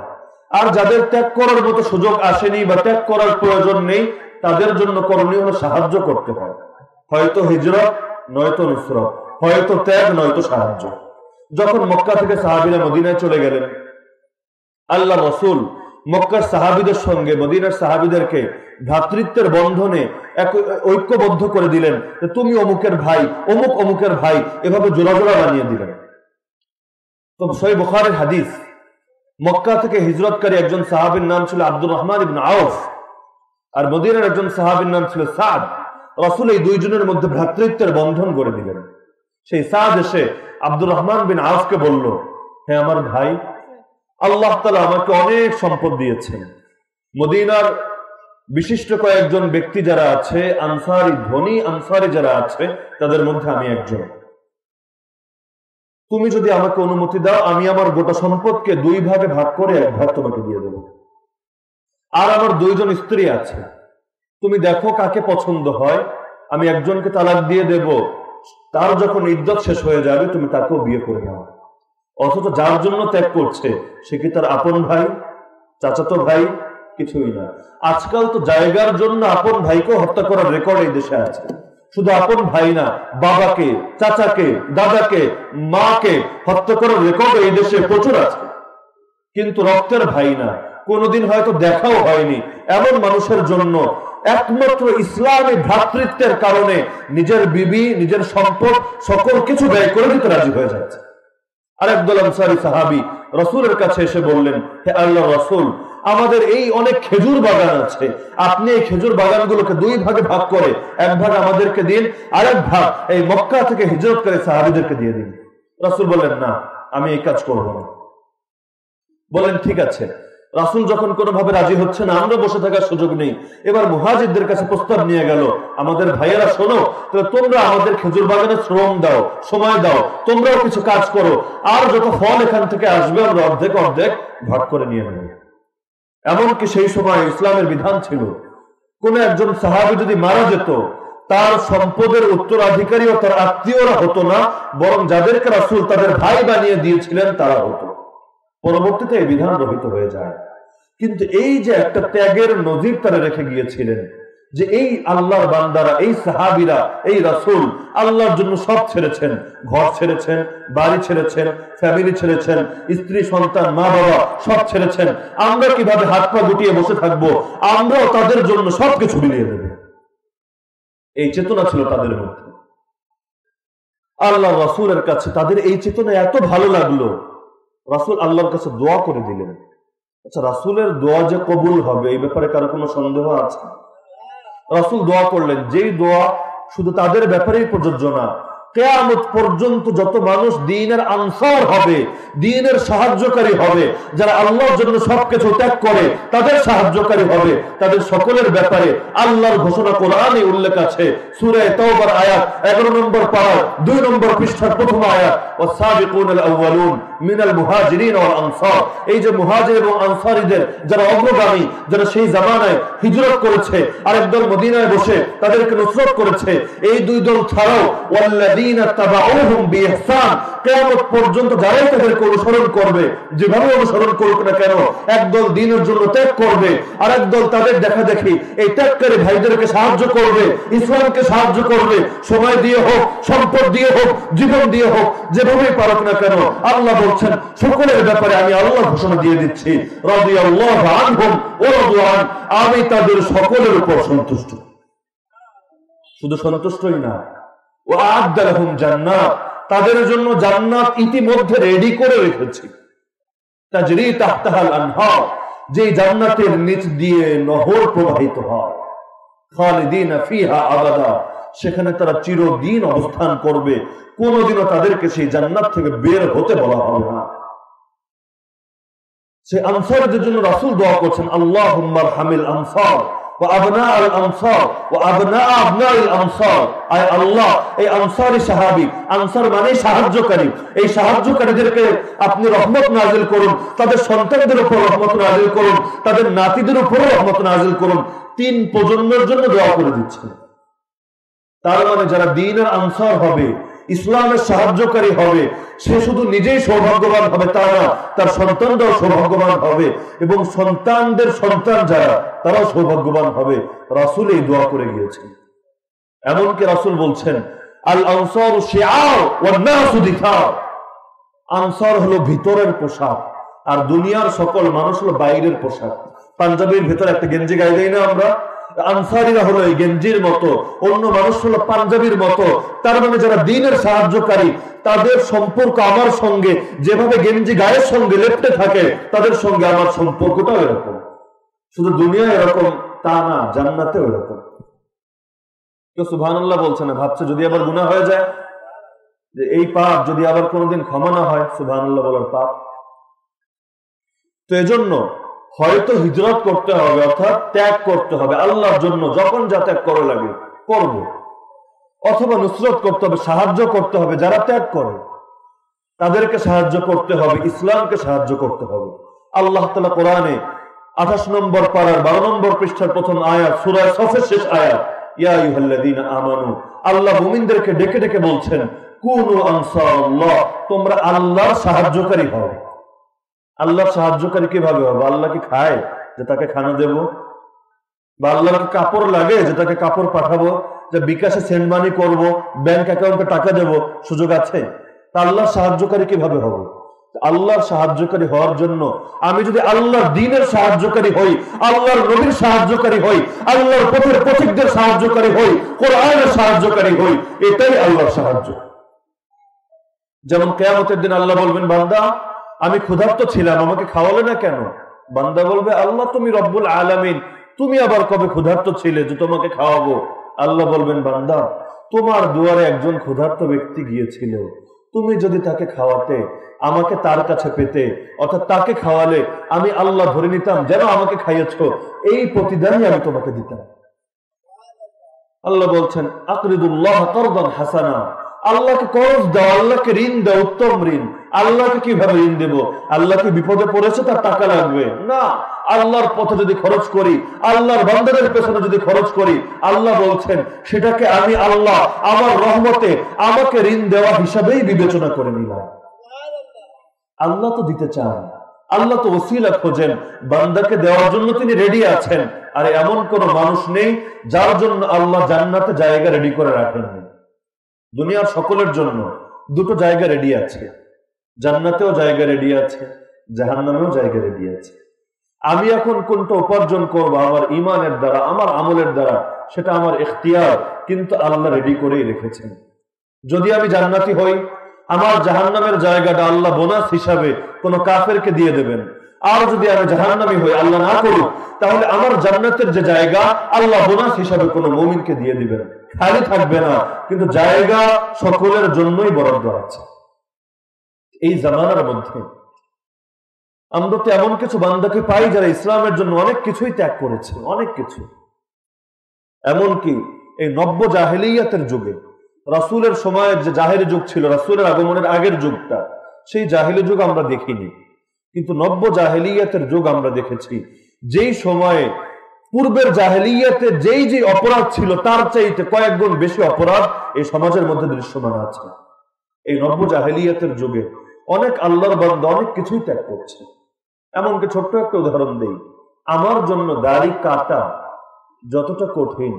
আর যাদের ত্যাগ করার মতো সুযোগ আসেনি বা ত্যাগ করার প্রয়োজন নেই, তাদের জন্য করণীয় সাহায্য করতে হয়। হয়তো হিজরত, নয়তো নুসরত, হয়তো ত্যাগ, নয়তো সাহায্য। যখন মক্কা থেকে সাহাবিরা মদিনায় চলে গেলেন আল্লাহ রসুল মক্কার সাহাবিদের সঙ্গে, মদিনার সাহাবিদেরকে ভ্রাতৃত্বের বন্ধনে এক ঐক্যবদ্ধ করে দিলেন তুমি অমুকের ভাই, অমুক অমুকের ভাই, এভাবে জোড়া জোড়া বানিয়ে দিলেন। তো সই বুখারের হাদিস, মক্কা থেকে হিজরতকারী একজন সাহাবির নাম ছিল আব্দুর রহমান ইবিন আউফ আর মদিনার একজন সাহাবির নাম ছিল সাদ। রসুল এই দুইজনের মধ্যে ভ্রাতৃত্বের বন্ধন করে দিলেন। সেই সাদ এসে আব্দুর রহমান বিন আউফকে বলল হ্যাঁ আমার ভাই আল্লাহ তালা আমাকে অনেক সম্পদ দিয়েছেন। মদিনার বিশিষ্ট কয়েকজন ব্যক্তি যারা আছে, আনসারি, ধনী আনসারি যারা আছে, তাদের মধ্যে আমি একজন। তুমি যদি আমাকে অনুমতি দাও, আমি আমার গোটা সম্পদকে দুই ভাগে ভাগ করে এক ভাগ তোমাকে দিয়ে দেব। আর আমার দুইজন স্ত্রী আছে। তুমি দেখো কাকে পছন্দ হয়, আমি একজনকে তালাক দিয়ে দেব। তার যখন ইদ্যত শেষ হয়ে যাবে, তুমি তাকেও বিয়ে করে নাও। অথচ যার জন্য ত্যাগ করছে, সে কি তার আপন ভাই? চাচাতো ভাই? কিছুই না। আজকাল তো জায়গার জন্য আপন ভাইকে হত্যা করার রেকর্ড এই দেশে আছে। শুধু আপন ভাই না, বাবাকে, চাচাকে, দাদাকে, মাকে হত্যা করার রেকর্ড এই দেশে প্রচুর আছে। কিন্তু রক্তের ভাই না। কোনোদিন হয়তো দেখাও হয়নি। এমন মানুষের জন্য একমাত্র ইসলামী ভ্রাতৃত্বের কারণে নিজের বিবি, নিজের সম্পদ, সকল কিছু ব্যয় করে দিতে রাজি হয়ে যাচ্ছে। আরেকদল সাহাবি রসুলের কাছে এসে বললেন, হে আল্লাহ রসুল, আমাদের এই অনেক খেজুর বাগান আছে। আপনি এই খেজুর বাগানগুলোকে দুই ভাগে ভাগ করে, এক ভাগ আমাদেরকে দিন, আরেক ভাগ এই মক্কা থেকে হিজরত করে সাহাবিদেরকে দিয়ে দিন। রসুল বললেন, না, আমি এই কাজ করব না। বলেন ঠিক আছে। রাসুল যখন কোনোভাবে রাজি হচ্ছে না, আমরা বসে থাকার সুযোগ নেই। এবার মুহাজিদদের কাছে প্রস্তাব নিয়ে গেল, আমাদের ভাইয়েরা, শোনো তাহলে তোমরা আমাদের খেজুর বাগানে শ্রম দাও, সময় দাও, তোমরাও কিছু কাজ করো, আর যত ফল এখান থেকে আসবে, আমরা অর্ধেক অর্ধেক ভাগ করে নিয়ে নেব। এমনকি সেই সময় ইসলামের বিধান ছিল, কোন একজন সাহাবি যদি মারা যেত, তার সম্পদের উত্তরাধিকারী ও তার আত্মীয়রা হতো না, বরং যাদেরকে রাসুল তাদের ভাই বানিয়ে দিয়েছিলেন, তারা হতো। পরবর্তীতে এই বিধান রহিত হয়ে যায়। কিন্তু এই যে একটা ত্যাগের নজির তারা রেখে গিয়েছিলেন, যে এই আল্লাহর বান্দারা, এই সাহাবিরা, এই রাসুল আল্লাহর জন্য সব ছেড়েছেন। ঘর ছেড়েছেন, বাড়ি ছেড়েছেন ফ্যামিলি ছেড়েছেন, স্ত্রী, সন্তান, মা, বাবা সব ছেড়েছেন। আমরা কীভাবে হাত পা গুটিয়ে বসে থাকব? আমরাও তাদের জন্য সবকিছু মিলিয়ে দেব এই চেতনা ছিল তাদের মধ্যে। আল্লাহ রাসুলের কাছে তাদের এই চেতনা এত ভালো লাগল। রাসুল আল্লাহর কাছে দোয়া করে দিলেন। আচ্ছা রাসুলের দোয়া যে কবুল হবে, এই ব্যাপারে কারও কোনো সন্দেহ আছে? রাসুল দোয়া করলেন, যেই দোয়া শুধু তাদের ব্যাপারেই প্রযোজ্য না কেয়ামত পর্যন্ত যত মানুষ দিনের আনসার হবে, দিনের সাহায্যকারী হবে, যারা আল্লাহর জন্য সবকিছু ত্যাগ করে, তাদের সাহায্যকারী হবে, তাদের সকলের ব্যাপারে আল্লাহর ঘোষণা কোরআনে উল্লেখ আছে। সুরে তওবার আয়াত এগারো নম্বর পাড়ার দুই নম্বর পৃষ্ঠার প্রথম আয়াত ও সাবিকুন আউয়ালুন মিনাল মুহাজিরিন ওয়াল আনসার এই যে মুহাজির এবং আনসারীদের যারা অগ্রগামী, যারা সেই জামানায় হিজরত করেছে, আরেক দল মদিনায় বসে তাদেরকে নুসরত করেছে, এই দুই দল ছাড়াও, ওয়াল্লাযী অনুসরণ করবে, যেভাবে অনুসরণ করুক না কেন, একদল দিনের জন্য ত্যাগ করবে আর একদল তাদের দেখা দেখি এই ত্যাগকারী ভাইদেরকে সাহায্য করবে, ইসলামকে সাহায্য করবে, সময় দিয়ে হোক, সম্পদ দিয়ে হোক, জীবন দিয়ে হোক, যেভাবেই পারুক না কেন, আল্লাহ বলছেন, সকলের ব্যাপারে আমি আল্লাহ ঘোষণা দিয়ে দিচ্ছি আমি তাদের সকলের উপর সন্তুষ্ট। শুধু সন্তুষ্টই না তাদের জন্য জান্নাত ইতিমধ্যে রেডি করে রেখেছি। যে জান্নাতের নিচ দিয়ে নহর প্রবাহিত হয়। সেখানে তারা চিরদিন অবস্থান করবে। কোনোদিনও তাদেরকে সেই জান্নাত থেকে বের হতে বলা হবে না। সে আনসারদের জন্য রাসুল দোয়া করছেন আল্লাহ হামিল আনসার। আপনি রহমত নাজিল করুন, তাদের সন্তানদের উপর রহমত নাজিল করুন, তাদের নাতিদের উপরও রহমত নাজিল করুন। তিন প্রজন্মের জন্য দোয়া করে দিচ্ছেন। তার মানে যারা দিনের আনসার হবে ইসলামের সাহায্যকারী হবে। সে শুধু নিজেই সৌভাগ্যবান হবে তা না, তার সন্তানরাও সৌভাগ্যবান হবে এবং সন্তানদের সন্তান যারা, তারাও সৌভাগ্যবান হবে। রাসুল এই দোয়া করে গিয়েছেন। এমনকি রাসুল বলছেন, আল আনসর আনসার হলো ভিতরের পোশাক, আর দুনিয়ার সকল মানুষ হলো বাইরের পোশাক। পাঞ্জাবির ভেতর একটা গেঞ্জি গায়ে দেয় না আমরা। আনসারিরা হলো এই গেঞ্জির মতো, অন্য মানুষ হলো পাঞ্জাবির মতো। তার মানে যারা দিনের সাহায্যকারী, তাদের সম্পর্ক আমার সঙ্গে, যেভাবে গেঞ্জি গায়ের সঙ্গে লেপটে থাকে, তাদের সঙ্গে আমার সম্পর্কটাও এরকম। শুধু দুনিয়া এরকম তা না, জান্নাতেও এরকম। কেউ সুভান বলছে না, ভাবছে যদি আবার গুণা হয়ে যায়, যে এই পাপ যদি আবার কোনোদিন ক্ষমা না হয় সুভান বলার পাপ। তো এজন্য হয়তো হিজরত করতে হবে, অর্থাৎ ত্যাগ করতে হবে, আল্লাহর জন্য যখন যা ত্যাগ করে লাগে, করব। অথবা নুসরত করতে হবে, সাহায্য করতে হবে, যারা ত্যাগ করে, তাদেরকে সাহায্য করতে হবে, ইসলামকে সাহায্য করতে হবে। আল্লাহ তালা কোরআনে আঠাশ নম্বর পাড়ার বারো নম্বর পৃষ্ঠার প্রথম আয়াত, সুরায় সফের শেষ আয়াত আল্লাহ মুমিনদেরকে ডেকে ডেকে বলছেন, কোন আনসার তোমরা আল্লাহর সাহায্যকারী হও। আল্লাহর সাহায্যকারী কীভাবে হবে? আল্লাহ কি খায় যে তাকে খানা দেব? বা আল্লাহকে কাপড় লাগে যে তাকে কাপড় পাঠাবো? যে বিকাশে সেন্ড মানি করব ব্যাংক অ্যাকাউন্টে টাকা দেব? সুযোগ আছে? তা আল্লাহর সাহায্যকারী কীভাবে হব? আল্লাহর সাহায্যকারী হওয়ার জন্য আমি যদি আল্লাহর দিনের সাহায্যকারী হই, আল্লাহর নবীর সাহায্যকারী হই, আল্লাহর পথের পথিকদের সাহায্যকারী হই, কোরআনের সাহায্যকারী হই, এটাই আল্লাহর সাহায্য। যেমন কেয়ামতের দিন আল্লাহ বলবেন, বান্দা আমি ক্ষুধার্ত ছিলাম, আমাকে খাওয়ালে না কেন? বান্দা বলবে, আল্লাহ তুমি রব্বুল আলামিন, তুমি আবার কবে ক্ষুধার্ত ছিলে যে তোমাকে খাওয়াবো? আল্লাহ বলবেন, বান্দা, তোমার দুয়ারে একজন ক্ষুধার্ত ব্যক্তি গিয়েছিল। তুমি যদি তাকে খাওয়াতে, আমাকে তার কাছে পেতে, অর্থাৎ তাকে খাওয়ালে আমি আল্লাহ ধরে নিতাম, যেন আমাকে খাইয়েছ, এই প্রতিদানই আমি তোমাকে দিতাম। আল্লাহ বলছেন, আকরিদুল্লাহ হাসানা। আল্লাহকে করজ দাও, আল্লাহকে ঋণ দাও, উত্তম ঋণ। আল্লাহকে কীভাবে ঋণ দেব? আল্লাহকে বিপদে পড়েছে তার টাকা লাগবে? না। আল্লাহর পথে যদি খরচ করি, আল্লাহর বান্দাদের পেছনে যদি খরচ করি, আল্লাহ বলছেন, সেটাকে আমি আল্লাহ আমার রহমতে আমাকে ঋণ দেওয়া হিসাবেই বিবেচনা করে নিলাম। আল্লাহ তো দিতে চান। আল্লাহ তো ওসিলা খোঁজেন। বান্দাকে দেওয়ার জন্য তিনি রেডি আছেন। আর এমন কোন মানুষ নেই যার জন্য আল্লাহ জান্নাতে জায়গা রেডি করে রাখেননি। দুনিয়ার সকলের জন্য দুটো জায়গা রেডি আছে। জান্নাতেও জায়গা রেডি আছে, জাহান্নামেও জায়গা রেডি আছে। আমি এখন কোনটা উপার্জন করব? আমার ইমানের দ্বারা, আমার আমলের দ্বারা, সেটা আমার এখতিয়ার কিন্তু আল্লাহ রেডি করেই রেখেছেন। যদি আমি জান্নাতি হই, আমার জাহান্নামের জায়গাটা আল্লাহ বোনাস হিসাবে কোন কাফেরকে দিয়ে দেবেন। আর যদি আমি জাহান্নামি হই আল্লাহ না করুক তাহলে আমার জান্নাতের যে জায়গা, আল্লাহ বোনাস হিসাবে কোন মমিনকে দিয়ে দিবেন খালি থাকবে না, কিন্তু জায়গা সকলের জন্যই বরাদ্দ আছে। এই জামানার মধ্যে আমরা তো এমন কিছু বান্দাকে পাই যারা ইসলামের জন্য অনেক কিছুই ত্যাগ করেছে, অনেক কিছু। এমনকি এই নব্য জাহেলিয়াতের যুগে, রাসুলের সময়ের যে জাহেরি যুগ ছিল, রাসুলের আগমনের আগের যুগটা, সেই জাহেলি যুগ আমরা দেখিনি। কিন্তু নব্য জাহেলিয়াতের যুগ আমরা দেখেছি। যেই সময়ে পূর্বের জাহেলিয়াতে যেই যে অপরাধ ছিল, তার চাইতে কয়েক বেশি অপরাধ এই সমাজের মধ্যে দৃশ্যমান আছে। এই নব্য জাহেলিয়াতের যুগে অনেক আল্লাহর বন্ধ অনেক কিছুই ত্যাগ করছে। এমনকি ছোট্ট একটা উদাহরণ দেই। আমার জন্য দাড়ি কাটা যতটা কঠিন,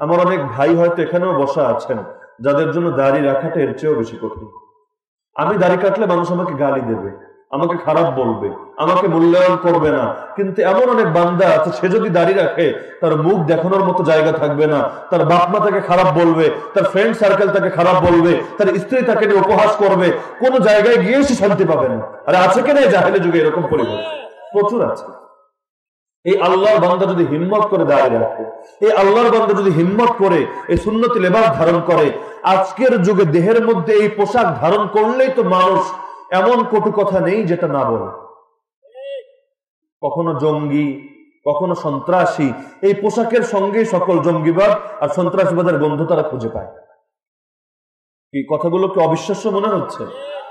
আমার অনেক ভাই হয়তো এখানেও বসা আছেন, যাদের জন্য দাড়ি রাখাটা এর চেয়েও বেশি কঠিন। আমি দাড়ি কাটলে মানুষ আমাকে গালি দেবে। আমাকে খারাপ বলবে, আমাকে মূল্যায়ন করবে না। কিন্তু এমন অনেক বান্দা আছে, সে যদি দাঁড়িয়ে রাখে, তার মুখ দেখানোর মতো জায়গা থাকবে না। তার বাপ মা তাকে খারাপ বলবে, তার ফ্রেন্ড সার্কেল তাকে খারাপ বলবে, তার স্ত্রী তাকে নিয়ে উপহাস করবে, কোন জায়গায় গিয়ে সে শান্তি পাবে না। আরে আছে কেন জাহেলে যুগে এরকম পরিবেশ? প্রচুর আছে। এই আল্লাহর বান্দা যদি হিম্মত করে দাঁড়িয়ে রাখে, এই আল্লাহর বান্দা যদি হিম্মত করে, এই সুন্নতি লেবাস ধারণ করে, আজকের যুগে দেহের মধ্যে এই পোশাক ধারণ করলেই তো মানুষ এমন কটু কথা নেই যেটা না বলে। কখনো জঙ্গি, কখনো সন্ত্রাসী, এই পোশাকের সঙ্গে সকল জঙ্গিবাদ আর সন্ত্রাসবাদের বন্ধু তারা খুঁজে পায়। কি কথাগুলো কি অবিশ্বাস্য মনে হচ্ছে?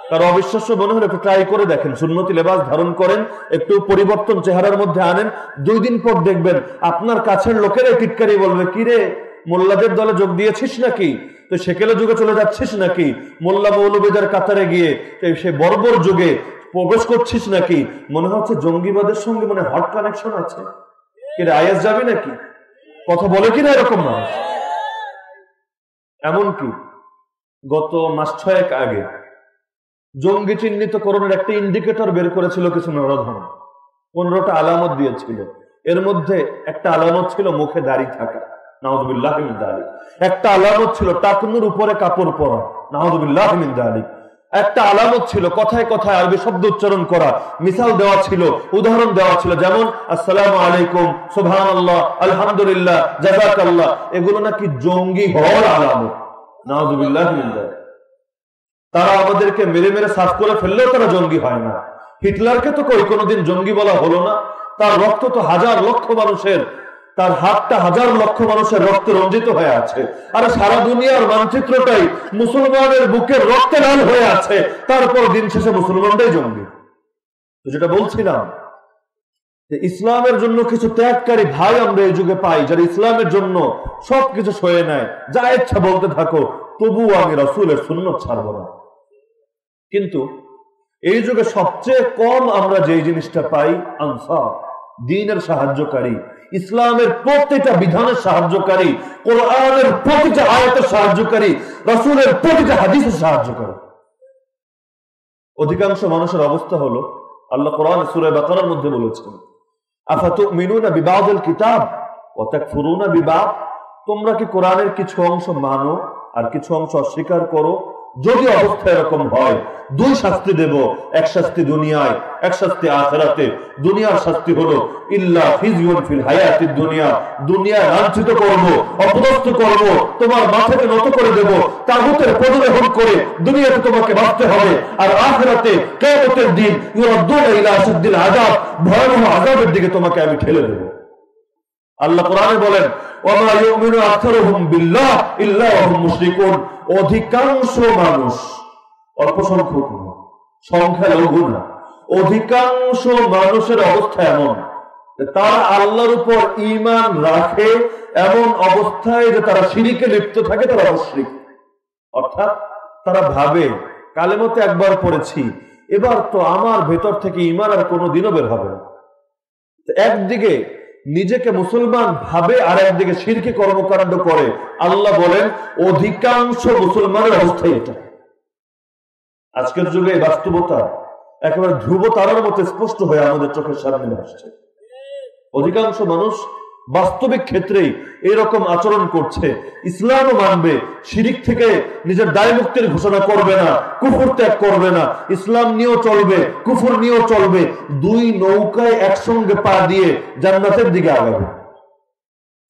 তার অবিশ্বাস্য মনে হলে একটু ট্রাই করে দেখেন। সুন্নতি লেবাস ধারণ করেন, একটু পরিবর্তন চেহারার মধ্যে আনেন। দুই দিন পর দেখবেন আপনার কাছের লোকেরাই টিটকারি বলবে কিরে মোল্লাদের দলে যোগ দিয়েছিস নাকি? তো সেকেলে যুগে চলে যাচ্ছিস নাকি? মোল্লা মৌলবীদের কাতারে গিয়ে সে বর্বর যুগে প্রবেশ করছিস নাকি? মনে হচ্ছে জঙ্গিবাদের সঙ্গে মানে হট কানেকশন আছে। কিরে আইএস যাবি নাকি? কথা বলে কিনা এরকম মানুষ এমনকি গত মাস ছয়েক আগে জঙ্গি চিহ্নিত করণের একটা ইন্ডিকেটর বের করেছিল কিছু নরধন। পনেরোটা আলামত দিয়েছিল। এর মধ্যে একটা আলামত ছিল মুখে দাড়ি থাকা। একটা আলামত ছিল উপরে কাপড় পরা। একটা আলামত ছিল কথায় কথায় আরবি শব্দ উচ্চারণ করা। মিসাল দেওয়া ছিল, উদাহরণ দেওয়া ছিল, যেমন, আসসালাম আলাইকুম সুবহান আল্লাহ আলহামদুলিল্লাহ জাজাক আল্লাহ এগুলো নাকি জঙ্গি হওয়ার আলামত। নাহদুবিল্লাহ তারা আমাদেরকে মেরে মেরে সাফ করে ফেললেও তারা জঙ্গি হয় না। হিটলারকে তো কই কোনোদিন জঙ্গি বলা হলো না? তার রক্ত তো হাজার লক্ষ মানুষের তার হাতটা হাজার লক্ষ মানুষের রক্তে রঞ্জিত হয়ে আছে। আর সারা দুনিয়ার মানচিত্রটাই মুসলমানের বুকের রক্তে লাল হয়ে আছে। তারপর দিন শেষে মুসলমানটাই জঙ্গি। তো যেটা বলছিলাম ইসলামের জন্য কিছু ত্যাগকারী ভাই আমরা এই যুগে পাই, যারা ইসলামের জন্য সবকিছু সয়ে নেয়। যা ইচ্ছা বলতে থাকো, তবুও আমি রসুলের শূন্য ছাড়ব না। কিন্তু এই যুগে সবচেয়ে কম আমরা যে জিনিসটা পাই, আনসার, দিনের সাহায্যকারী। ইসলামের প্রতিটা বিধানের সাহায্যকারী, কোরআনের প্রতিটা আয়তের সাহায্যকারী, রসুলের প্রতিটা হাদিসের সাহায্যকারী। অধিকাংশ মানুষের অবস্থা হলো, আল্লাহ কোরআন সুরে বাকার মধ্যে বলেছেন আফাতু মিনুনা বিবাদুল কিতাব অর্থাৎ ফুরুনা বিবাদ? তোমরা কি কোরআনের কিছু অংশ মানো আর কিছু অংশ অস্বীকার করো? যদি অবস্থা এরকম হয়, দুই শাস্তি দেব, এক শাস্তি দুনিয়ায়, এক শাস্তি আখেরাতে। দুনিয়ার শাস্তি হলো, ইল্লা ফিজিউন ফিল হায়াতির দুনিয়া। দুনিয়ায় লাঞ্ছিত করব, অপদস্থ করব, তোমার মাথাকে নত করে দেব, তাগুতের পদলেহন করে দুনিয়াতে তোমাকে বাঁচতে হবে। আর আখেরাতে, কিয়ামতের দিন, ইউরাদ্দুনা ইলা আসাদ্দিল আযাব, ভয়াবহ আযাবের দিকে তোমাকে আমি ঠেলে দেব। আল্লাহ কোরআনে বলেন অধিকাংশ মানুষ অল্প সংখ্যক সংখ্যা লঘু না অধিকাংশ মানুষের অবস্থা এমন তারা আল্লাহর উপর ইমান রাখে, এমন অবস্থায় যে তারা সিঁড়িকে লিপ্ত থাকে, তারা অশ্রিক অর্থাৎ তারা ভাবে, কালেমতে একবার পড়েছি, এবার তো আমার ভেতর থেকে ইমান আর কোনো দিনও বের হবে একদিকে নিজেকে মুসলমান ভাবে আর একদিকে সিরকি কর্মকাণ্ড করে। আল্লাহ বলেন, অধিকাংশ মুসলমানের অবস্থা এটা। আজকের যুগে বাস্তবতা একেবারে ধ্রুব তারার মতো স্পষ্ট হয়ে আমাদের চোখের সামনে আসছে। অধিকাংশ মানুষ বাস্তবিক ক্ষেত্রেই এরকম আচরণ করছে। ইসলামও মানবে, শিরিক থেকে নিজের দায় মুক্তির ঘোষণা করবে না, কুফুর ত্যাগ করবে না। ইসলাম নিয়েও চলবে, কুফুর নিয়েও চলবে। দুই নৌকায় একসঙ্গে পা দিয়ে জান্নাতের দিকে আগাবে।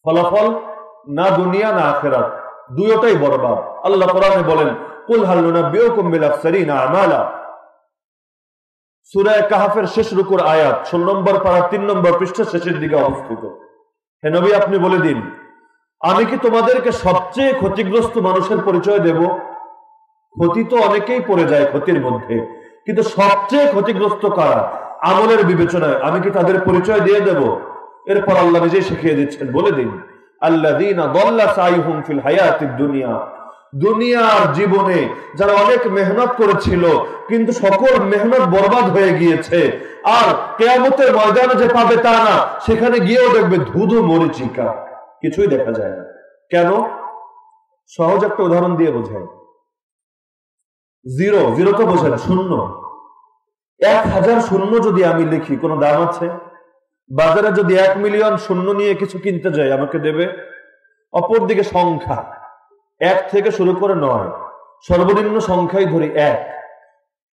ফলাফল না দুনিয়া, না আখেরাত। দুইটাই বরবাদ আল্লাহ কোরআনে বলেন, কুল হাল্লুনা বিয়কুম বিল আফসারিনা আমালা। সুরায় কাহাফের শেষ রুকুর আয়াত, ষোল নম্বর পাড়া তিন নম্বর পৃষ্ঠা শেষের দিকে অবস্থিত। হে নবী, আপনি বলে দিন, আমি কি তোমাদেরকে সবচেয়ে ক্ষতিগ্রস্ত মানুষের পরিচয় দেব? ক্ষতি তো অনেকেই পড়ে যায় ক্ষতির মধ্যে, কিন্তু সবচেয়ে ক্ষতিগ্রস্ত কারা? আমলের বিবেচনায় আমি কি তাদের পরিচয় দিয়ে দেব? এরপর আল্লাহ নিজেই শিখিয়ে দিচ্ছেন, বলে দিন দুনিয়া। দুনিয়ার জীবনে যারা অনেক মেহনত করেছিল, কিন্তু সকল মেহনত বরবাদ হয়ে গিয়েছে আর কেয়ামতের ময়দানে যে পাবে তা না, সেখানে গিয়েও দেখবে ধুধু মরিচিকা। কিছুই দেখা যায় না। কেন? সহজ একটা উদাহরণ দিয়ে বোঝায় জিরো জিরো তো বোঝেন শূন্য। এক হাজার শূন্য যদি আমি লিখি, কোনো দাম আছে? বাজারে যদি এক মিলিয়ন শূন্য নিয়ে কিছু কিনতে যাই, আমাকে দেবে? অপরদিকে সংখ্যা। এক থেকে শুরু করে নয়। সর্বনিম্ন সংখ্যাই ধরি এক।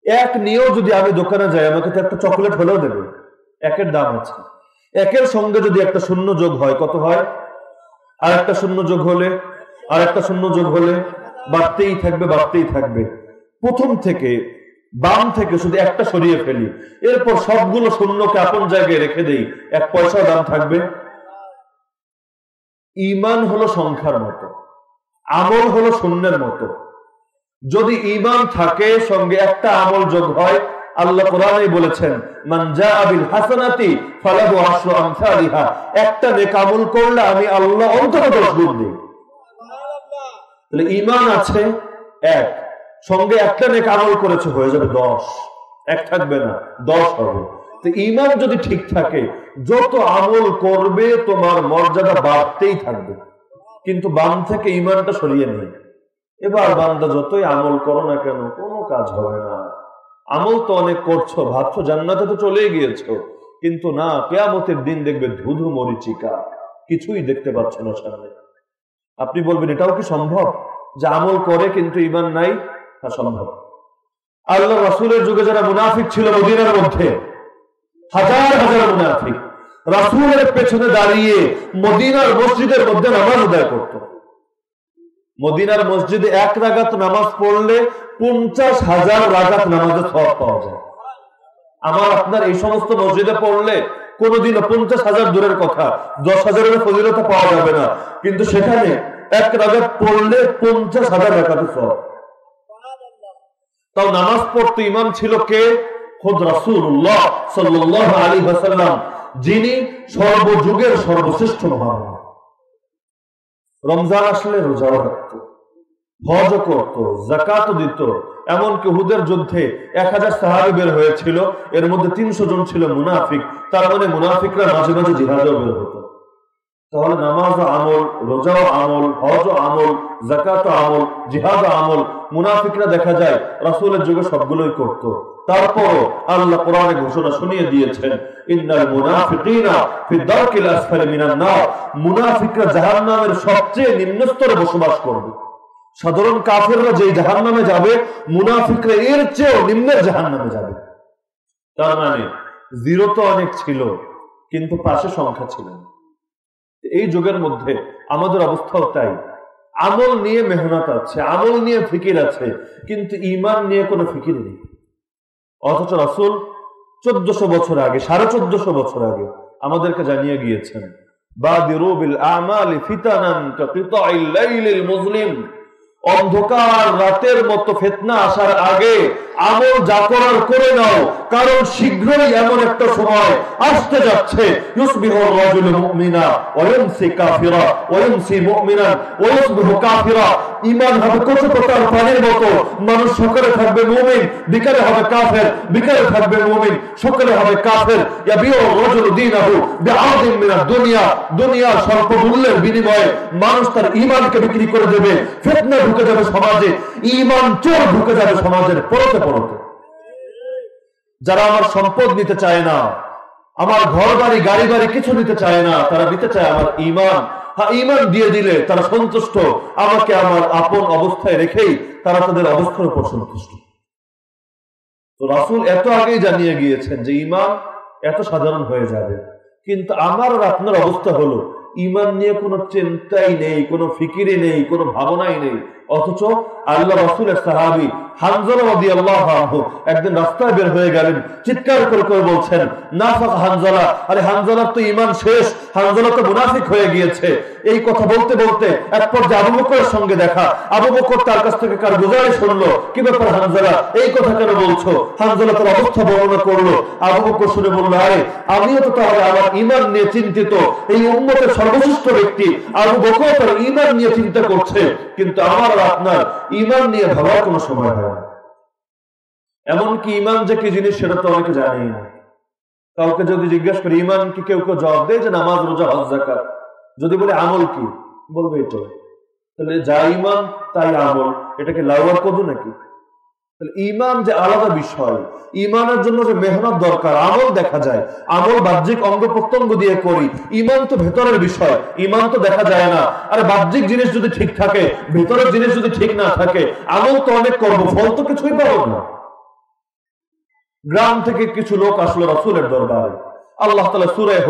এক নিয়েও যদি আমি দোকানে যাই, আমাকে তো একটা চকলেট হলেও দেবে। একের দাম আছে। একের সঙ্গে যদি একটা শূন্য যোগ হয়, কত হয়? আর একটা শূন্য যোগ হলে, আর একটা শূন্য যোগ হলে বাড়তেই থাকবে বাড়তেই থাকবে। প্রথম থেকে, বাম থেকে শুধু একটা সরিয়ে ফেলি। এরপর সবগুলো শূন্যকে আপন জায়গায় রেখে দেই। এক পয়সা দাম থাকবে। ইমান হলো সংখ্যার মতো। আমল হলো শূন্যের মতো। যদি ইমান থাকে, সঙ্গে একটা আমল যোগ হয়, আল্লাহ কোরআনে বলেছেন মানজা আবিল হাসানাতি ফালাহু আশরু আমসালিহা। একটা নেক আমল করলে আমি আল্লাহ অন্তত 10 গুণ দিই। তাহলে ঈমান আছে, এক, সঙ্গে একটা নেক আমল করেছে, হয়ে যাবে 10 এক থাকবে না 10 হবে। তো ঈমান যদি ঠিক থাকে, যত আমল করবে, তোমার মর্যাদা বাড়তেই থাকবে। কিন্তু বাম থেকে ঈমানটা সরিয়ে নেই এবার বান্দা যতই আমল করো না কেন, কোনো কাজ হবে না। আমল তো অনেক করছ, ভাবছ জান্নাতে তো চলেই গিয়েছো। কিন্তু না, কেয়ামতের দিন দেখবে ধুধু মরিচিকা। কিছুই দেখতে পাচ্ছ না সামনে। আপনি বলবেন, এটাও কি সম্ভব? যে আমল করে কিন্তু ইমান নাই? তা সম্ভব। আল্লাহ রাসুলের যুগে যারা মুনাফিক ছিল মদিনার মধ্যে, হাজার হাজার মুনাফিক, রাসুলের পেছনে দাঁড়িয়ে মদিনার মসজিদের মধ্যে নামাজ আদায় করত। মদিনার মসজিদে এক রাগাত নামাজ পড়লে পঞ্চাশ হাজার রাগাত নামাজের সব পাওয়া যায়। আমার আপনার এই সমস্ত মসজিদে পড়লে কোনোদিনও পঞ্চাশ হাজার দূরের কথা, দশ হাজারের ফজিলতা পাওয়া যাবে না। কিন্তু সেখানে এক রাগাত পড়লে পঞ্চাশ হাজার রাগাতে সব তাও নামাজ পড়তে ইমাম ছিল কে? খোদ রাসুল্লাহ সাল্লাহ আলী হাসাল্লাম যিনি সর্বযুগের সর্বশ্রেষ্ঠ মহামানব রমজান আসলে রোজাও রাখত। হজও করত জাকাত দিত। এমনকি হুদের যুদ্ধে এক হাজার সাহাবি বের হয়েছিল, এর মধ্যে তিনশো জন ছিল মুনাফিক। তার মানে মুনাফিকরা মাঝে মাঝে জিহাদেও বের হতো। তাহলে নামাজ আমল রোজাও আমল, হজ আমল জাকাত আমল, জিহাদ আমল, মুনাফিকরা দেখা যায় রাসুলের যুগে সবগুলোই করত। তারপরও আল্লাহ কোরআনে ঘোষণা শুনিয়ে দিয়েছেন, ইন্নাল মুনাফিকিনা ফি দারকিল আসফালি মিনান নার। মুনাফিকরা জাহান্নামের সবচেয়ে নিম্ন স্তরে বসবাস করবে। সাধারণ কাফেররা যে জাহান্নামে যাবে, মুনাফিকরা এর চেয়েও নিম্নের জাহান্নামে যাবে। তার মানে জিরো তো অনেক ছিল, কিন্তু পাশে সংখ্যা ছিল না। এই যুগের মধ্যে আমাদের অবস্থাও তাই। আমল নিয়ে মেহনত আছে, আমল নিয়ে ফিকির আছে, কিন্তু ইমান নিয়ে কোনো ফিকির নেই। অথচ রাসুল চোদ্দশো বছর আগে, সাড়ে চোদ্দশো বছর আগে আমাদেরকে জানিয়ে গিয়েছেন অন্ধকার রাতের মতো ফেতনা আসার আগে আমল যা করার করে নাও, কারণ শীঘ্রই এমন একটা সময় আসতে যাচ্ছে। ইমান হবে কচুপতার পানির মতো? মানুষ সকালে থাকবে মুমিন, বিকালে হবে কাফের, বিকালে থাকবে মুমিন, সকালে হবে কাফের। দুনিয়া দুনিয়া। স্বল্প মূল্যের বিনিময়ে মানুষ তার ইমানকে বিক্রি করে দেবে। ফেতনা ঢুকে যাবে সমাজে ইমান চোর ঢুকে যাবে সমাজের পরতে পরতে যারা আমার সম্পদ নিতে চায় না, আমার ঘর বাড়ি গাড়ি বাড়ি কিছু নিতে চায় না, তারা দিতে চায় আমার ইমান হ্যাঁ ইমান দিয়ে দিলে তারা সন্তুষ্ট। আমাকে আমার আপন অবস্থায় রেখেই তারা তাদের অবস্থার উপর সন্তুষ্ট। তো রাসুল এত আগেই জানিয়ে গিয়েছেন যে ইমান এত সাধারণ হয়ে যাবে। কিন্তু আমার আর আপনার অবস্থা হলো ইমান নিয়ে কোনো চিন্তাই নেই, কোনো ফিকিরি নেই, কোনো ভাবনাই নেই। অথচ আল্লাহ রসুলের সাহাবি একদিন রাস্তায় বের হয়ে গেলেন, চিৎকার করে করে বলছেন হানজলা। আরে হানজলার তো ইমান শেষ, হানজলা তো মুনাফিক হয়ে গিয়েছে। এই কথা বলতে বলতে আবু বকরের সঙ্গে দেখা, আবু বকর তার কাছ থেকে কার গুজারি শুনলো? কি ব্যাপার হানজলা? এই কথা কেন বলছো? হানজলা তার অবস্থা বর্ণনা করল। আবু বকর শুনে বলল, আরে, আমিও তো তাহলে আমার ইমান নিয়ে চিন্তিত। এই উন্মতের সর্বশ্রেষ্ঠ ব্যক্তি আবু বকর তার ইমান নিয়ে চিন্তা করছে। কিন্তু আমার আপনার ইমান নিয়ে ভাবার কোনো সময় হয় না। এমনকি ইমান যে কি জিনিস সেটা তো অনেকে জানেই না। কাউকে যদি জিজ্ঞেস করি, ইমান কি কেউ কেউ জবাব দেয় যে নামাজ, রোজা, হজ জাকাত যদি বলে, আমল কি? বলবে এটা তাহলে যা ইমান, তাই আমল। এটাকে লাউয়ার কদু নাকি? ইমান যে আলাদা বিষয় ইমানের জন্য যে মেহনত দরকার, আমল দেখা যায়। আমল বাহ্যিক অঙ্গ প্রত্যঙ্গ দিয়ে করি ইমান তো ভেতরের বিষয় ইমান তো দেখা যায় না। আরে বাহ্যিক জিনিস যদি ঠিক থাকে, ভেতরের জিনিস যদি ঠিক না থাকে, আমল তো অনেক করব, ফল তো কিছুই পাবো না। গ্রাম থেকে কিছু লোক আসলো রসুলের দরবারে। আল্লাহ তালা সুরায়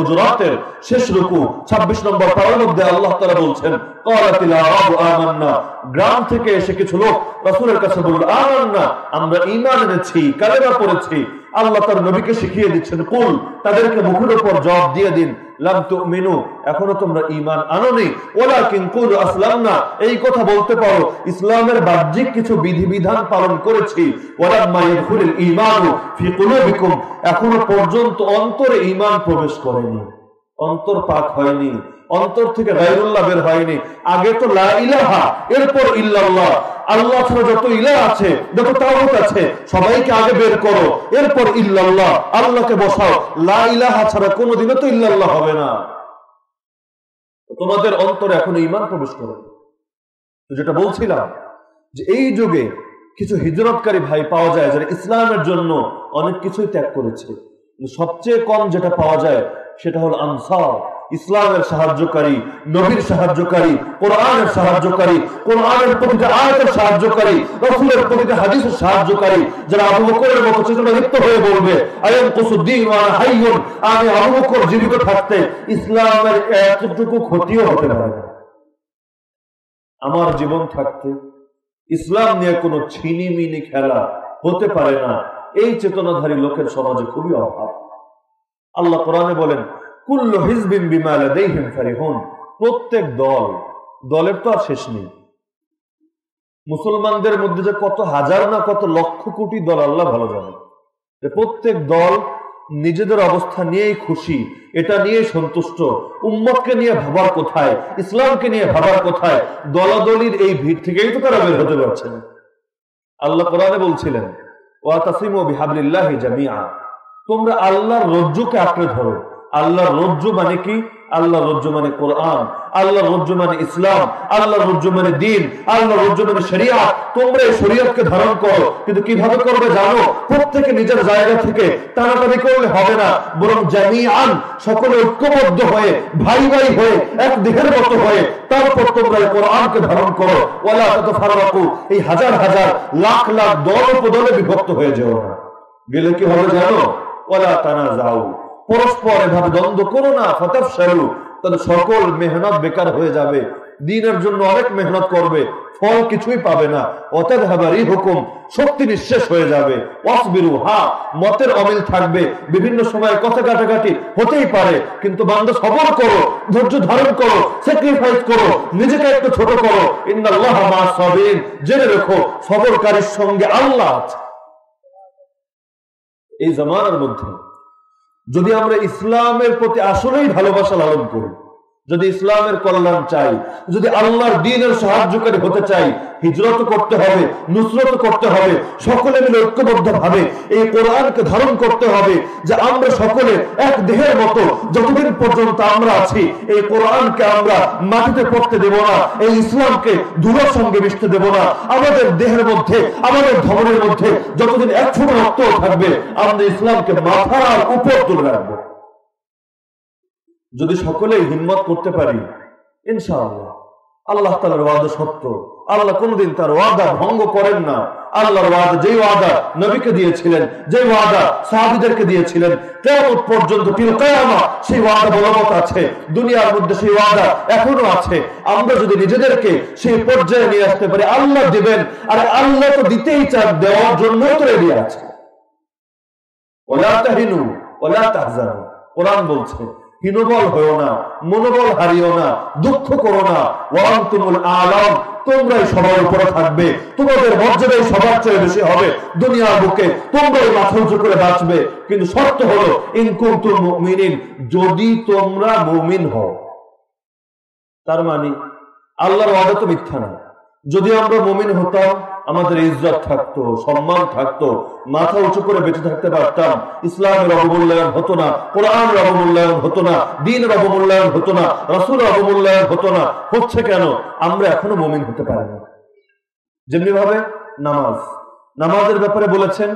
শেষ রুকু, ছাব্বিশ নম্বর পাওয়ার মধ্যে আল্লাহ তালা বলছেন গ্রাম থেকে এসে কিছু লোক রাসুলের কাছে বলল, আমান্না, আমরা ইমান এনেছি পড়েছি। আল্লাহ তার নবীকে শিখিয়ে দিচ্ছেন, কুল, তাদেরকে মুখের উপর জবাব দিয়ে দিন। এখনও তোমরা ইমান আনোনি। ওলা কিঙ্কুল আসলাম না এই কথা বলতে পারো, ইসলামের বাহ্যিক কিছু বিধিবিধান পালন করেছি। এখনও পর্যন্ত অন্তরে ইমান প্রবেশ করেনি। অন্তর পাক হয়নি। অন্তর থেকে গায়রুল্লাহ বের হয়নি। আগে তো লা ইলাহা, এরপর ইল্লাল্লাহ। আল্লাহ ছাড়া যত ইলা আছে, যত তাওহীদ আছে, সবাইকে আগে বের করো। এরপর ইল্লাল্লাহ, আল্লাহকে বসাও। লা ইলাহা ছাড়া কোনোদিনও তো ইল্লাল্লাহ হবে না। তোমাদের অন্তরে এখন ইমান প্রবেশ করো যেটা বলছিলাম, যে এই যুগে কিছু হিজরতকারী ভাই পাওয়া যায় যারা ইসলামের জন্য অনেক কিছুই ত্যাগ করেছে। সবচেয়ে কম যেটা পাওয়া যায়, সেটা হল আনসার। ইসলামের সাহায্যকারী, নবীর সাহায্যকারী, কোরআনের সাহায্যকারী, কোরআনের প্রতিটা আয়তের সাহায্যকারী, রসুলের প্রতিটা হাদিসের সাহায্যকারী, যারা আবু বকরের মতো চেতনা লিপ্ত হয়ে বলবে আয়ম কুসুদ্দিন হাইয়ুন আমি আবু বকর জীবিত থাকতে ইসলামের এতটুকু ক্ষতিও হতে পারে আমার জীবন থাকতে ইসলাম নিয়ে কোনো ছিনি মিনি খেলা হতে পারে না। এই চেতনাধারী লোকের সমাজে খুবই অভাব। আল্লাহ কোরআনে বলেন কুল্ল হিজবিন বিমালা দেহিম প্রত্যেক দল, দলের তো আর শেষ নেই। মুসলমানদের মধ্যে যে কত হাজার না কত লক্ষ কোটি দল আল্লাহ ভালো জানে প্রত্যেক দল নিজেদের অবস্থা নিয়েই খুশি, এটা নিয়ে সন্তুষ্ট। উম্মতকে নিয়ে ভাবার কোথায়? ইসলামকে নিয়ে ভাবার কোথায়? দলাদলির এই ভিড় থেকেই তো তারা বের হতে পারছেন আল্লাহ কোরআনে বলছিলেন, ওয়া তাসিমু বিহাবলিল্লাহি জামিআ। তোমরা আল্লাহর রজ্জুকে আঁকড়ে ধরো। আল্লাহর রজ্জু মানে কি? আল্লাহ রজ্জু মানে কোরআন, আল্লাহ রজ্জু মানে ইসলাম, আল্লাহ রজ্জু মানে দিন, আল্লাহ রজ্জু মানে শরিয়া তোমরা এই শরীয়তকে ধারণ করো, কিন্তু কীভাবে করবে জানো? প্রত্যেকে নিজের জায়গা থেকে টানাটানি করলে হবে না, বরং জানি আন সকলে ঐক্যবদ্ধ হয়ে, ভাই ভাই হয়ে, এক দেহের মতো হয়ে, তারপর তোমরা এই কোরআনকে ধারণ করো। ওলা তত ফারাকু এই হাজার হাজার, লাখ লাখ দল উপদলে বিভক্ত হয়ে যেও না। গেলে কি হবে জানো? ওলা টানা যাও পরস্পর এভাবে দ্বন্দ্ব করো না, ফতাফ সারু। তাহলে সকল মেহনত বেকার হয়ে যাবে। দিনের জন্য অনেক মেহনত করবে, ফল কিছুই পাবে না। অতএব হাবারই হুকুম, শক্তি নিঃশেষ হয়ে যাবে। অসবিরু হা, মতের অমিল থাকবে। বিভিন্ন সময় কথা কাটাকাটি হতেই পারে, কিন্তু বান্ধব সবর করো, ধৈর্য ধারণ করো স্যাক্রিফাইস করো, নিজেকে একটু ছোট করো। ইন্দাল্লাহ মা সবিন জেনে রেখো, সবরকারীর সঙ্গে আল্লাহ এই জামানার মধ্যে যদি আমরা ইসলামের প্রতি আসলেই ভালোবাসা লালন করি যদি ইসলামের কল্যাণ চাই, যদি আল্লাহর দিনের সাহায্যকারী হতে চাই, হিজরত করতে হবে, নুসরত করতে হবে, সকলে মিলে ঐক্যবদ্ধ ভাবে এই কোরআনকে ধারণ করতে হবে যে আমরা সকলে এক দেহের মতো যতদিন পর্যন্ত আমরা আছি, এই কোরআনকে আমরা মাটিতে পড়তে দেব না, এই ইসলামকে ধুলোর সঙ্গে মিশতে দেব না। আমাদের দেহের মধ্যে, আমাদের ধর্মের মধ্যে যতদিন এক ছোট রক্ত থাকবে, আমরা ইসলামকে মাথার উপর তুলে রাখব। যদি সকলেই হিম্মত করতে পারি, ইনশাআল্লাহ। আল্লাহ তালার ওয়াদা সত্য। আল্লাহ কোনদিন তার ওয়াদা ভঙ্গ করেন না। আল্লাহর ওয়াদা, যেই ওয়াদা নবীকে দিয়েছিলেন যে ওয়াদা সাহাবিদেরকে দিয়েছিলেন কেমন পর্যন্ত তিলকায়ামা সেই ওয়াদা বলবৎ আছে। দুনিয়ার মধ্যে সেই ওয়াদা এখনও আছে। আমরা যদি নিজেদেরকে সেই পর্যায়ে নিয়ে আসতে পারি, আল্লাহ দিবেন। আর আল্লাহ তো দিতেই চান, দেওয়ার জন্য তো রেডি আছে। OLA তাহিনু OLA তাহজানু। কোরআন বলছে হীনবল হয়েও না, মনোবল হারিও না, দুঃখ করো না। ওয়ান তুমুল আলম, তোমরাই সবার উপরে থাকবে। তোমাদের মর্যাদাই সবার চেয়ে বেশি হবে দুনিয়ার বুকে। তোমরাই মাথা উঁচু করে বাঁচবে। কিন্তু শর্ত হলো ইনকুন্তুল মুমিনিন, যদি তোমরা মুমিন হও। তার মানে আল্লাহর ওয়াদা তো মিথ্যা না। যদি আমরা মুমিন হতাম, আমাদের ইজ্জত থাকতো, সম্মান থাকতো, মাথা উঁচু করে বেঁচে থাকতে পারতাম। ইসলামের অবমূল্যায়ন হতো না কোরআনের অবমূল্যায়ন হতো না দিনের অবমূল্যায়ন হতো না, রসুল অবমূল্যায়ন হতো না। হচ্ছে কেন? আমরা এখনও মমিন হতে পারি না যেমনি ভাবে নামাজ। নামাজের ব্যাপারে বলেছেন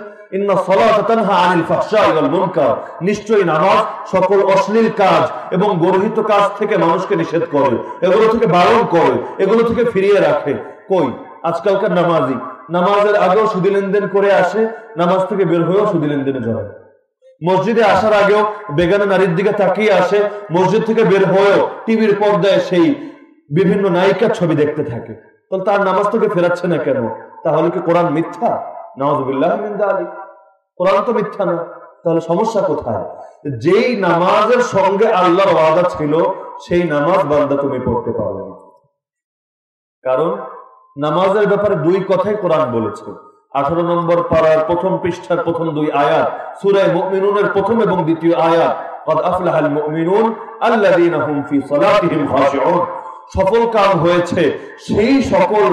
নিশ্চয়ই নামাজ সকল অশ্লীল কাজ এবং গর্হিত কাজ থেকে মানুষকে নিষেধ করে, এগুলো থেকে বারণ করে, এগুলো থেকে ফিরিয়ে রাখে। কই? আজকালকার নামাজি। নামাজের আগেও সুদি লেনদেন করে আসে, নামাজ থেকে বের হয়েও সুদি লেনদেনে জড়ায়। মসজিদে আসার আগেও বেগানা নারীর দিকে তাকিয়ে আসে, মসজিদ থেকে বের হয়েও টিভির পর্দায় সেই বিভিন্ন নায়িকার ছবি দেখতে থাকে। তাহলে তার নামাজ থেকে ফেরাচ্ছে না কেন? তাহলে কি কোরআন মিথ্যা? নওয়াজবিল্লাহ আলী কোরআন তো মিথ্যা না। তাহলে সমস্যা কোথায়? যেই নামাজের সঙ্গে আল্লাহর ওয়াদা ছিল, সেই নামাজ বান্দা তুমি পড়তে পারবে না। কারণ নামাজের ব্যাপারে দুই কথাই কোরআন বলেছে। আঠারো নম্বর পাড়ার প্রথম পৃষ্ঠার প্রথম দুই আয়াত সুরাই মুমিনুনের প্রথম এবং দ্বিতীয় আয়াত সফল কাম হয়েছে সেই সকল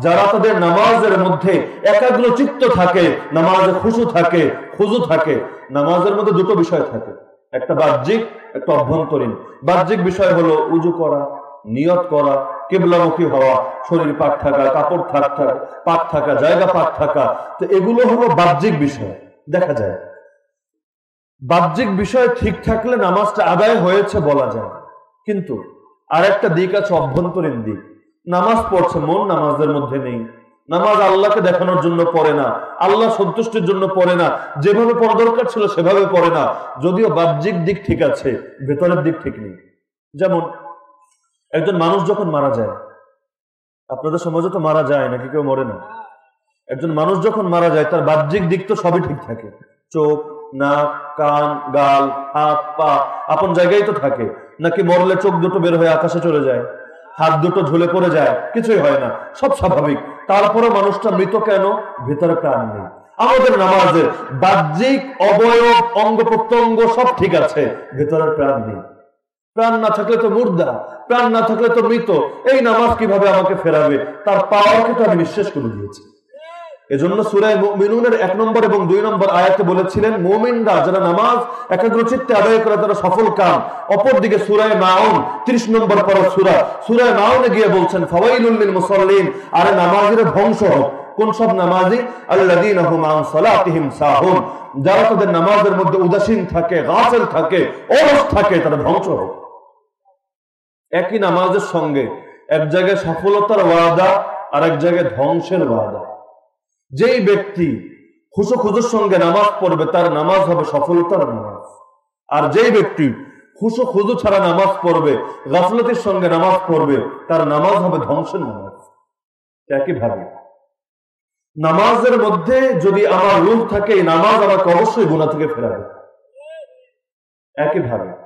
যারা তাদের নামাজের মধ্যে একাগ্র চিত্ত থাকে, নামাজে খুশু থাকে, খুজু থাকে। নামাজের মধ্যে দুটো বিষয় থাকে, একটা বাহ্যিক, একটা অভ্যন্তরীণ। বাহ্যিক বিষয় হলো উজু করা নিয়ত করা, কেবলামুখী হওয়া, শরীর পাক থাকা, কাপড় থাক থাকা, পাক থাকা, জায়গা পাক থাকা, তো এগুলো হলো বাহ্যিক বিষয়, দেখা যায়। বাহ্যিক বিষয় ঠিক থাকলে নামাজটা আদায় হয়েছে বলা যায়। কিন্তু আর একটা দিক আছে অভ্যন্তরীণ দিক। নামাজ পড়ছে মন, নামাজের মধ্যে নেই। নামাজ আল্লাহকে দেখানোর জন্য পড়ে না, আল্লাহ সন্তুষ্টির জন্য পড়ে না, যেভাবে পড়া দরকার ছিল সেভাবে পড়ে না। যদিও বাহ্যিক দিক ঠিক আছে, ভেতরের দিক ঠিক নেই। যেমন একজন মানুষ যখন মারা যায়, আপনাদের সমাজে তো মারা যায় নাকি কেউ মরে না? একজন মানুষ যখন মারা যায়, তার বাহ্যিক দিক তো সবই ঠিক থাকে। চোখ, নাক, কান, গাল, হাত, পা, আপন জায়গায় তো থাকে। নাকি মরলে চোখ দুটো বের হয়ে আকাশে চলে যায়, হাত দুটো ঝুলে পড়ে যায়, কিছুই হয় না, সব স্বাভাবিক। তারপরে মানুষটা মৃত কেন? ভেতরে প্রাণ নেই। আমাদের নামাজের বাহ্যিক, অবয়ব, অঙ্গ প্রত্যঙ্গ সব ঠিক আছে ভেতরের প্রাণ নেই। প্রাণ না থাকলে তো মুর্দা। প্রাণ না থাকলে তো মৃত। এই নামাজ কীভাবে আমাকে ফেরাবে? তার পাওয়ারকে তো আমি নিঃশেষ করে দিয়েছি। এজন্য সুরায় মিনুনের এক নম্বর এবং দুই নম্বর আয়াতে বলেছিলেন, মোমিনরা যারা নামাজ একাগ্রচিত্তে আদায় করে তারা সফল কাম। অপরদিকে সুরায় মাউন ত্রিশ নম্বর পর সুরা। সুরায় মাউনে গিয়ে বলছেন, ফওয়াইলুল মুসল্লিন। আরে নামাজের ধ্বংস হোক। কোন সব নামাজি? যারা তাদের নামাজের মধ্যে উদাসীন থাকে, গাফেল থাকে, অলস থাকে, তারা ধ্বংস হোক। একই নামাজের সঙ্গে এক জায়গায় সফলতার ওয়াদা আর এক জায়গায় ধ্বংসের ওয়াদা। যেই ব্যক্তি খুশো খুজোর সঙ্গে নামাজ পড়বে, তার নামাজ হবে সফলতার নামাজ। আর যেই ব্যক্তি খুশো খুজু ছাড়া নামাজ পড়বে, গাফলতির সঙ্গে নামাজ পড়বে, তার নামাজ হবে ধ্বংসের নামাজ। একইভাবে নামাজের মধ্যে যদি আমার রূপ থাকে নামাজ আমাকে অবশ্যই গুণা থেকে ফেরাবে। একইভাবে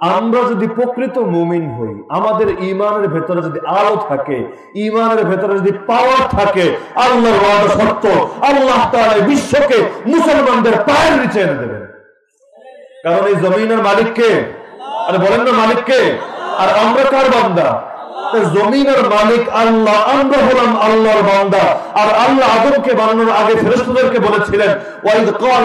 আমরা যদি প্রকৃত মুমিন হই, আমাদের ইমানের ভেতরে যদি আলো থাকে ইমানের ভেতরে যদি পাওয়ার থাকে আল্লাহ সত্য, আল্লাহ বিশ্বকে মুসলমানদের পায়ের নিচে এনে দেবেন। কারণ এই জমিনের মালিককে, আর বলেন না মালিককে, আর আমরা কার বান্দা? জমিনের মালিক আল্লাহ, আমরা হলাম আল্লাহর বান্দা। আর আল্লাহ আদমকে বানানোর আগে ফেরেশতাদেরকে বলেছিলেন, ওয়াইদ ক্বাল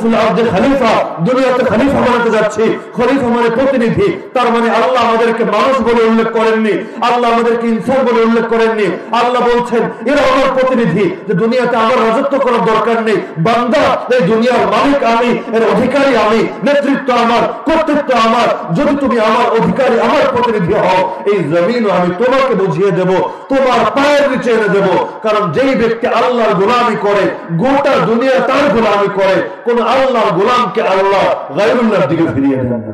ফিল আরদি খলিফা। দুনিয়াতে খলিফা বানাতে যাচ্ছি, খলিফা মানে প্রতিনিধি। তার মানে আল্লাহ আমাদেরকে মানুষ বলে উল্লেখ করেননি, আল্লাহ আমাদেরকে ইনসান বলে উল্লেখ করেননি। আল্লাহ বলছেন, এরা আমার প্রতিনিধি, যে দুনিয়াতে আমার রাজত্ব করার দরকার নেই। বান্দা, এই দুনিয়ার মালিক আমি, এর অধিকারী আমি, নেতৃত্ব আমার, কর্তৃত্ব আমার। যদি তুমি আমার অধিকারী আমার প্রতিনিধি হও, এই জমিন আমি তোমাকে বুঝিয়ে দেব, তোমার পায়ের নিচে এনে দেব। কারণ যেই ব্যক্তি আল্লাহর গোলামি করে, গোটা দুনিয়া তার গোলামি করে, কোন আল্লাহর গোলামকে আল্লাহ গাইরুল্লাহর দিকে ফিরিয়ে দেন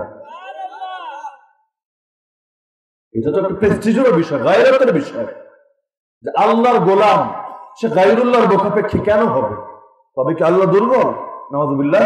এটা তো একটা প্রেস্টিজের বিষয় বিষয়। যে আল্লাহর গোলাম, সে গাইরুল্লাহর বোখাপেক্ষী কেন হবে? তবে কি আল্লাহ দুর্বল? নওয়াজুবিল্লাহ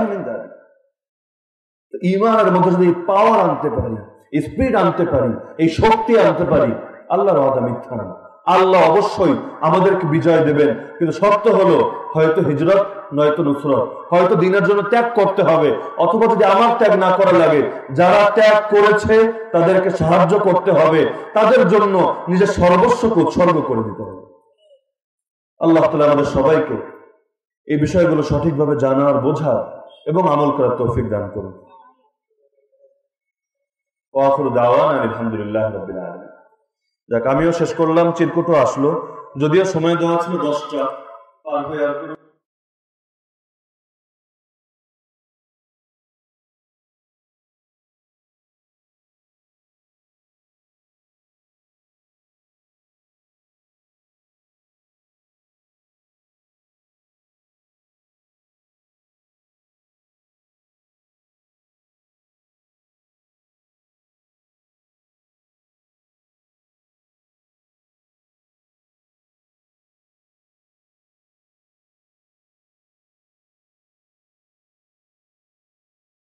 ইমানের মধ্যে যদি পাওয়ার আনতে পারি স্পিড আনতে পারি, এই শক্তি আনতে পারি, আল্লাহর ওয়াদা মিথ্যা না। আল্লাহ অবশ্যই আমাদেরকে বিজয় দেবেন, কিন্তু শর্ত হলো হয়তো হিজরত, নয়তো নুসরত। হয়তো দিনের জন্য ত্যাগ করতে হবে, অথবা যদি আমার ত্যাগ না করা লাগে, যারা ত্যাগ করেছে তাদেরকে সাহায্য করতে হবে, তাদের জন্য নিজের সর্বস্বকে উৎসর্গ করে দিতে হবে। আল্লাহ তালা আমাদের সবাইকে এই বিষয়গুলো সঠিকভাবে জানার বোঝা এবং আমল করার তৌফিক দান করুন। যাক আমিও শেষ করলাম চিরকুটও আসলো। যদিও সময় দেওয়া ছিল দশটা পার হয়ে আর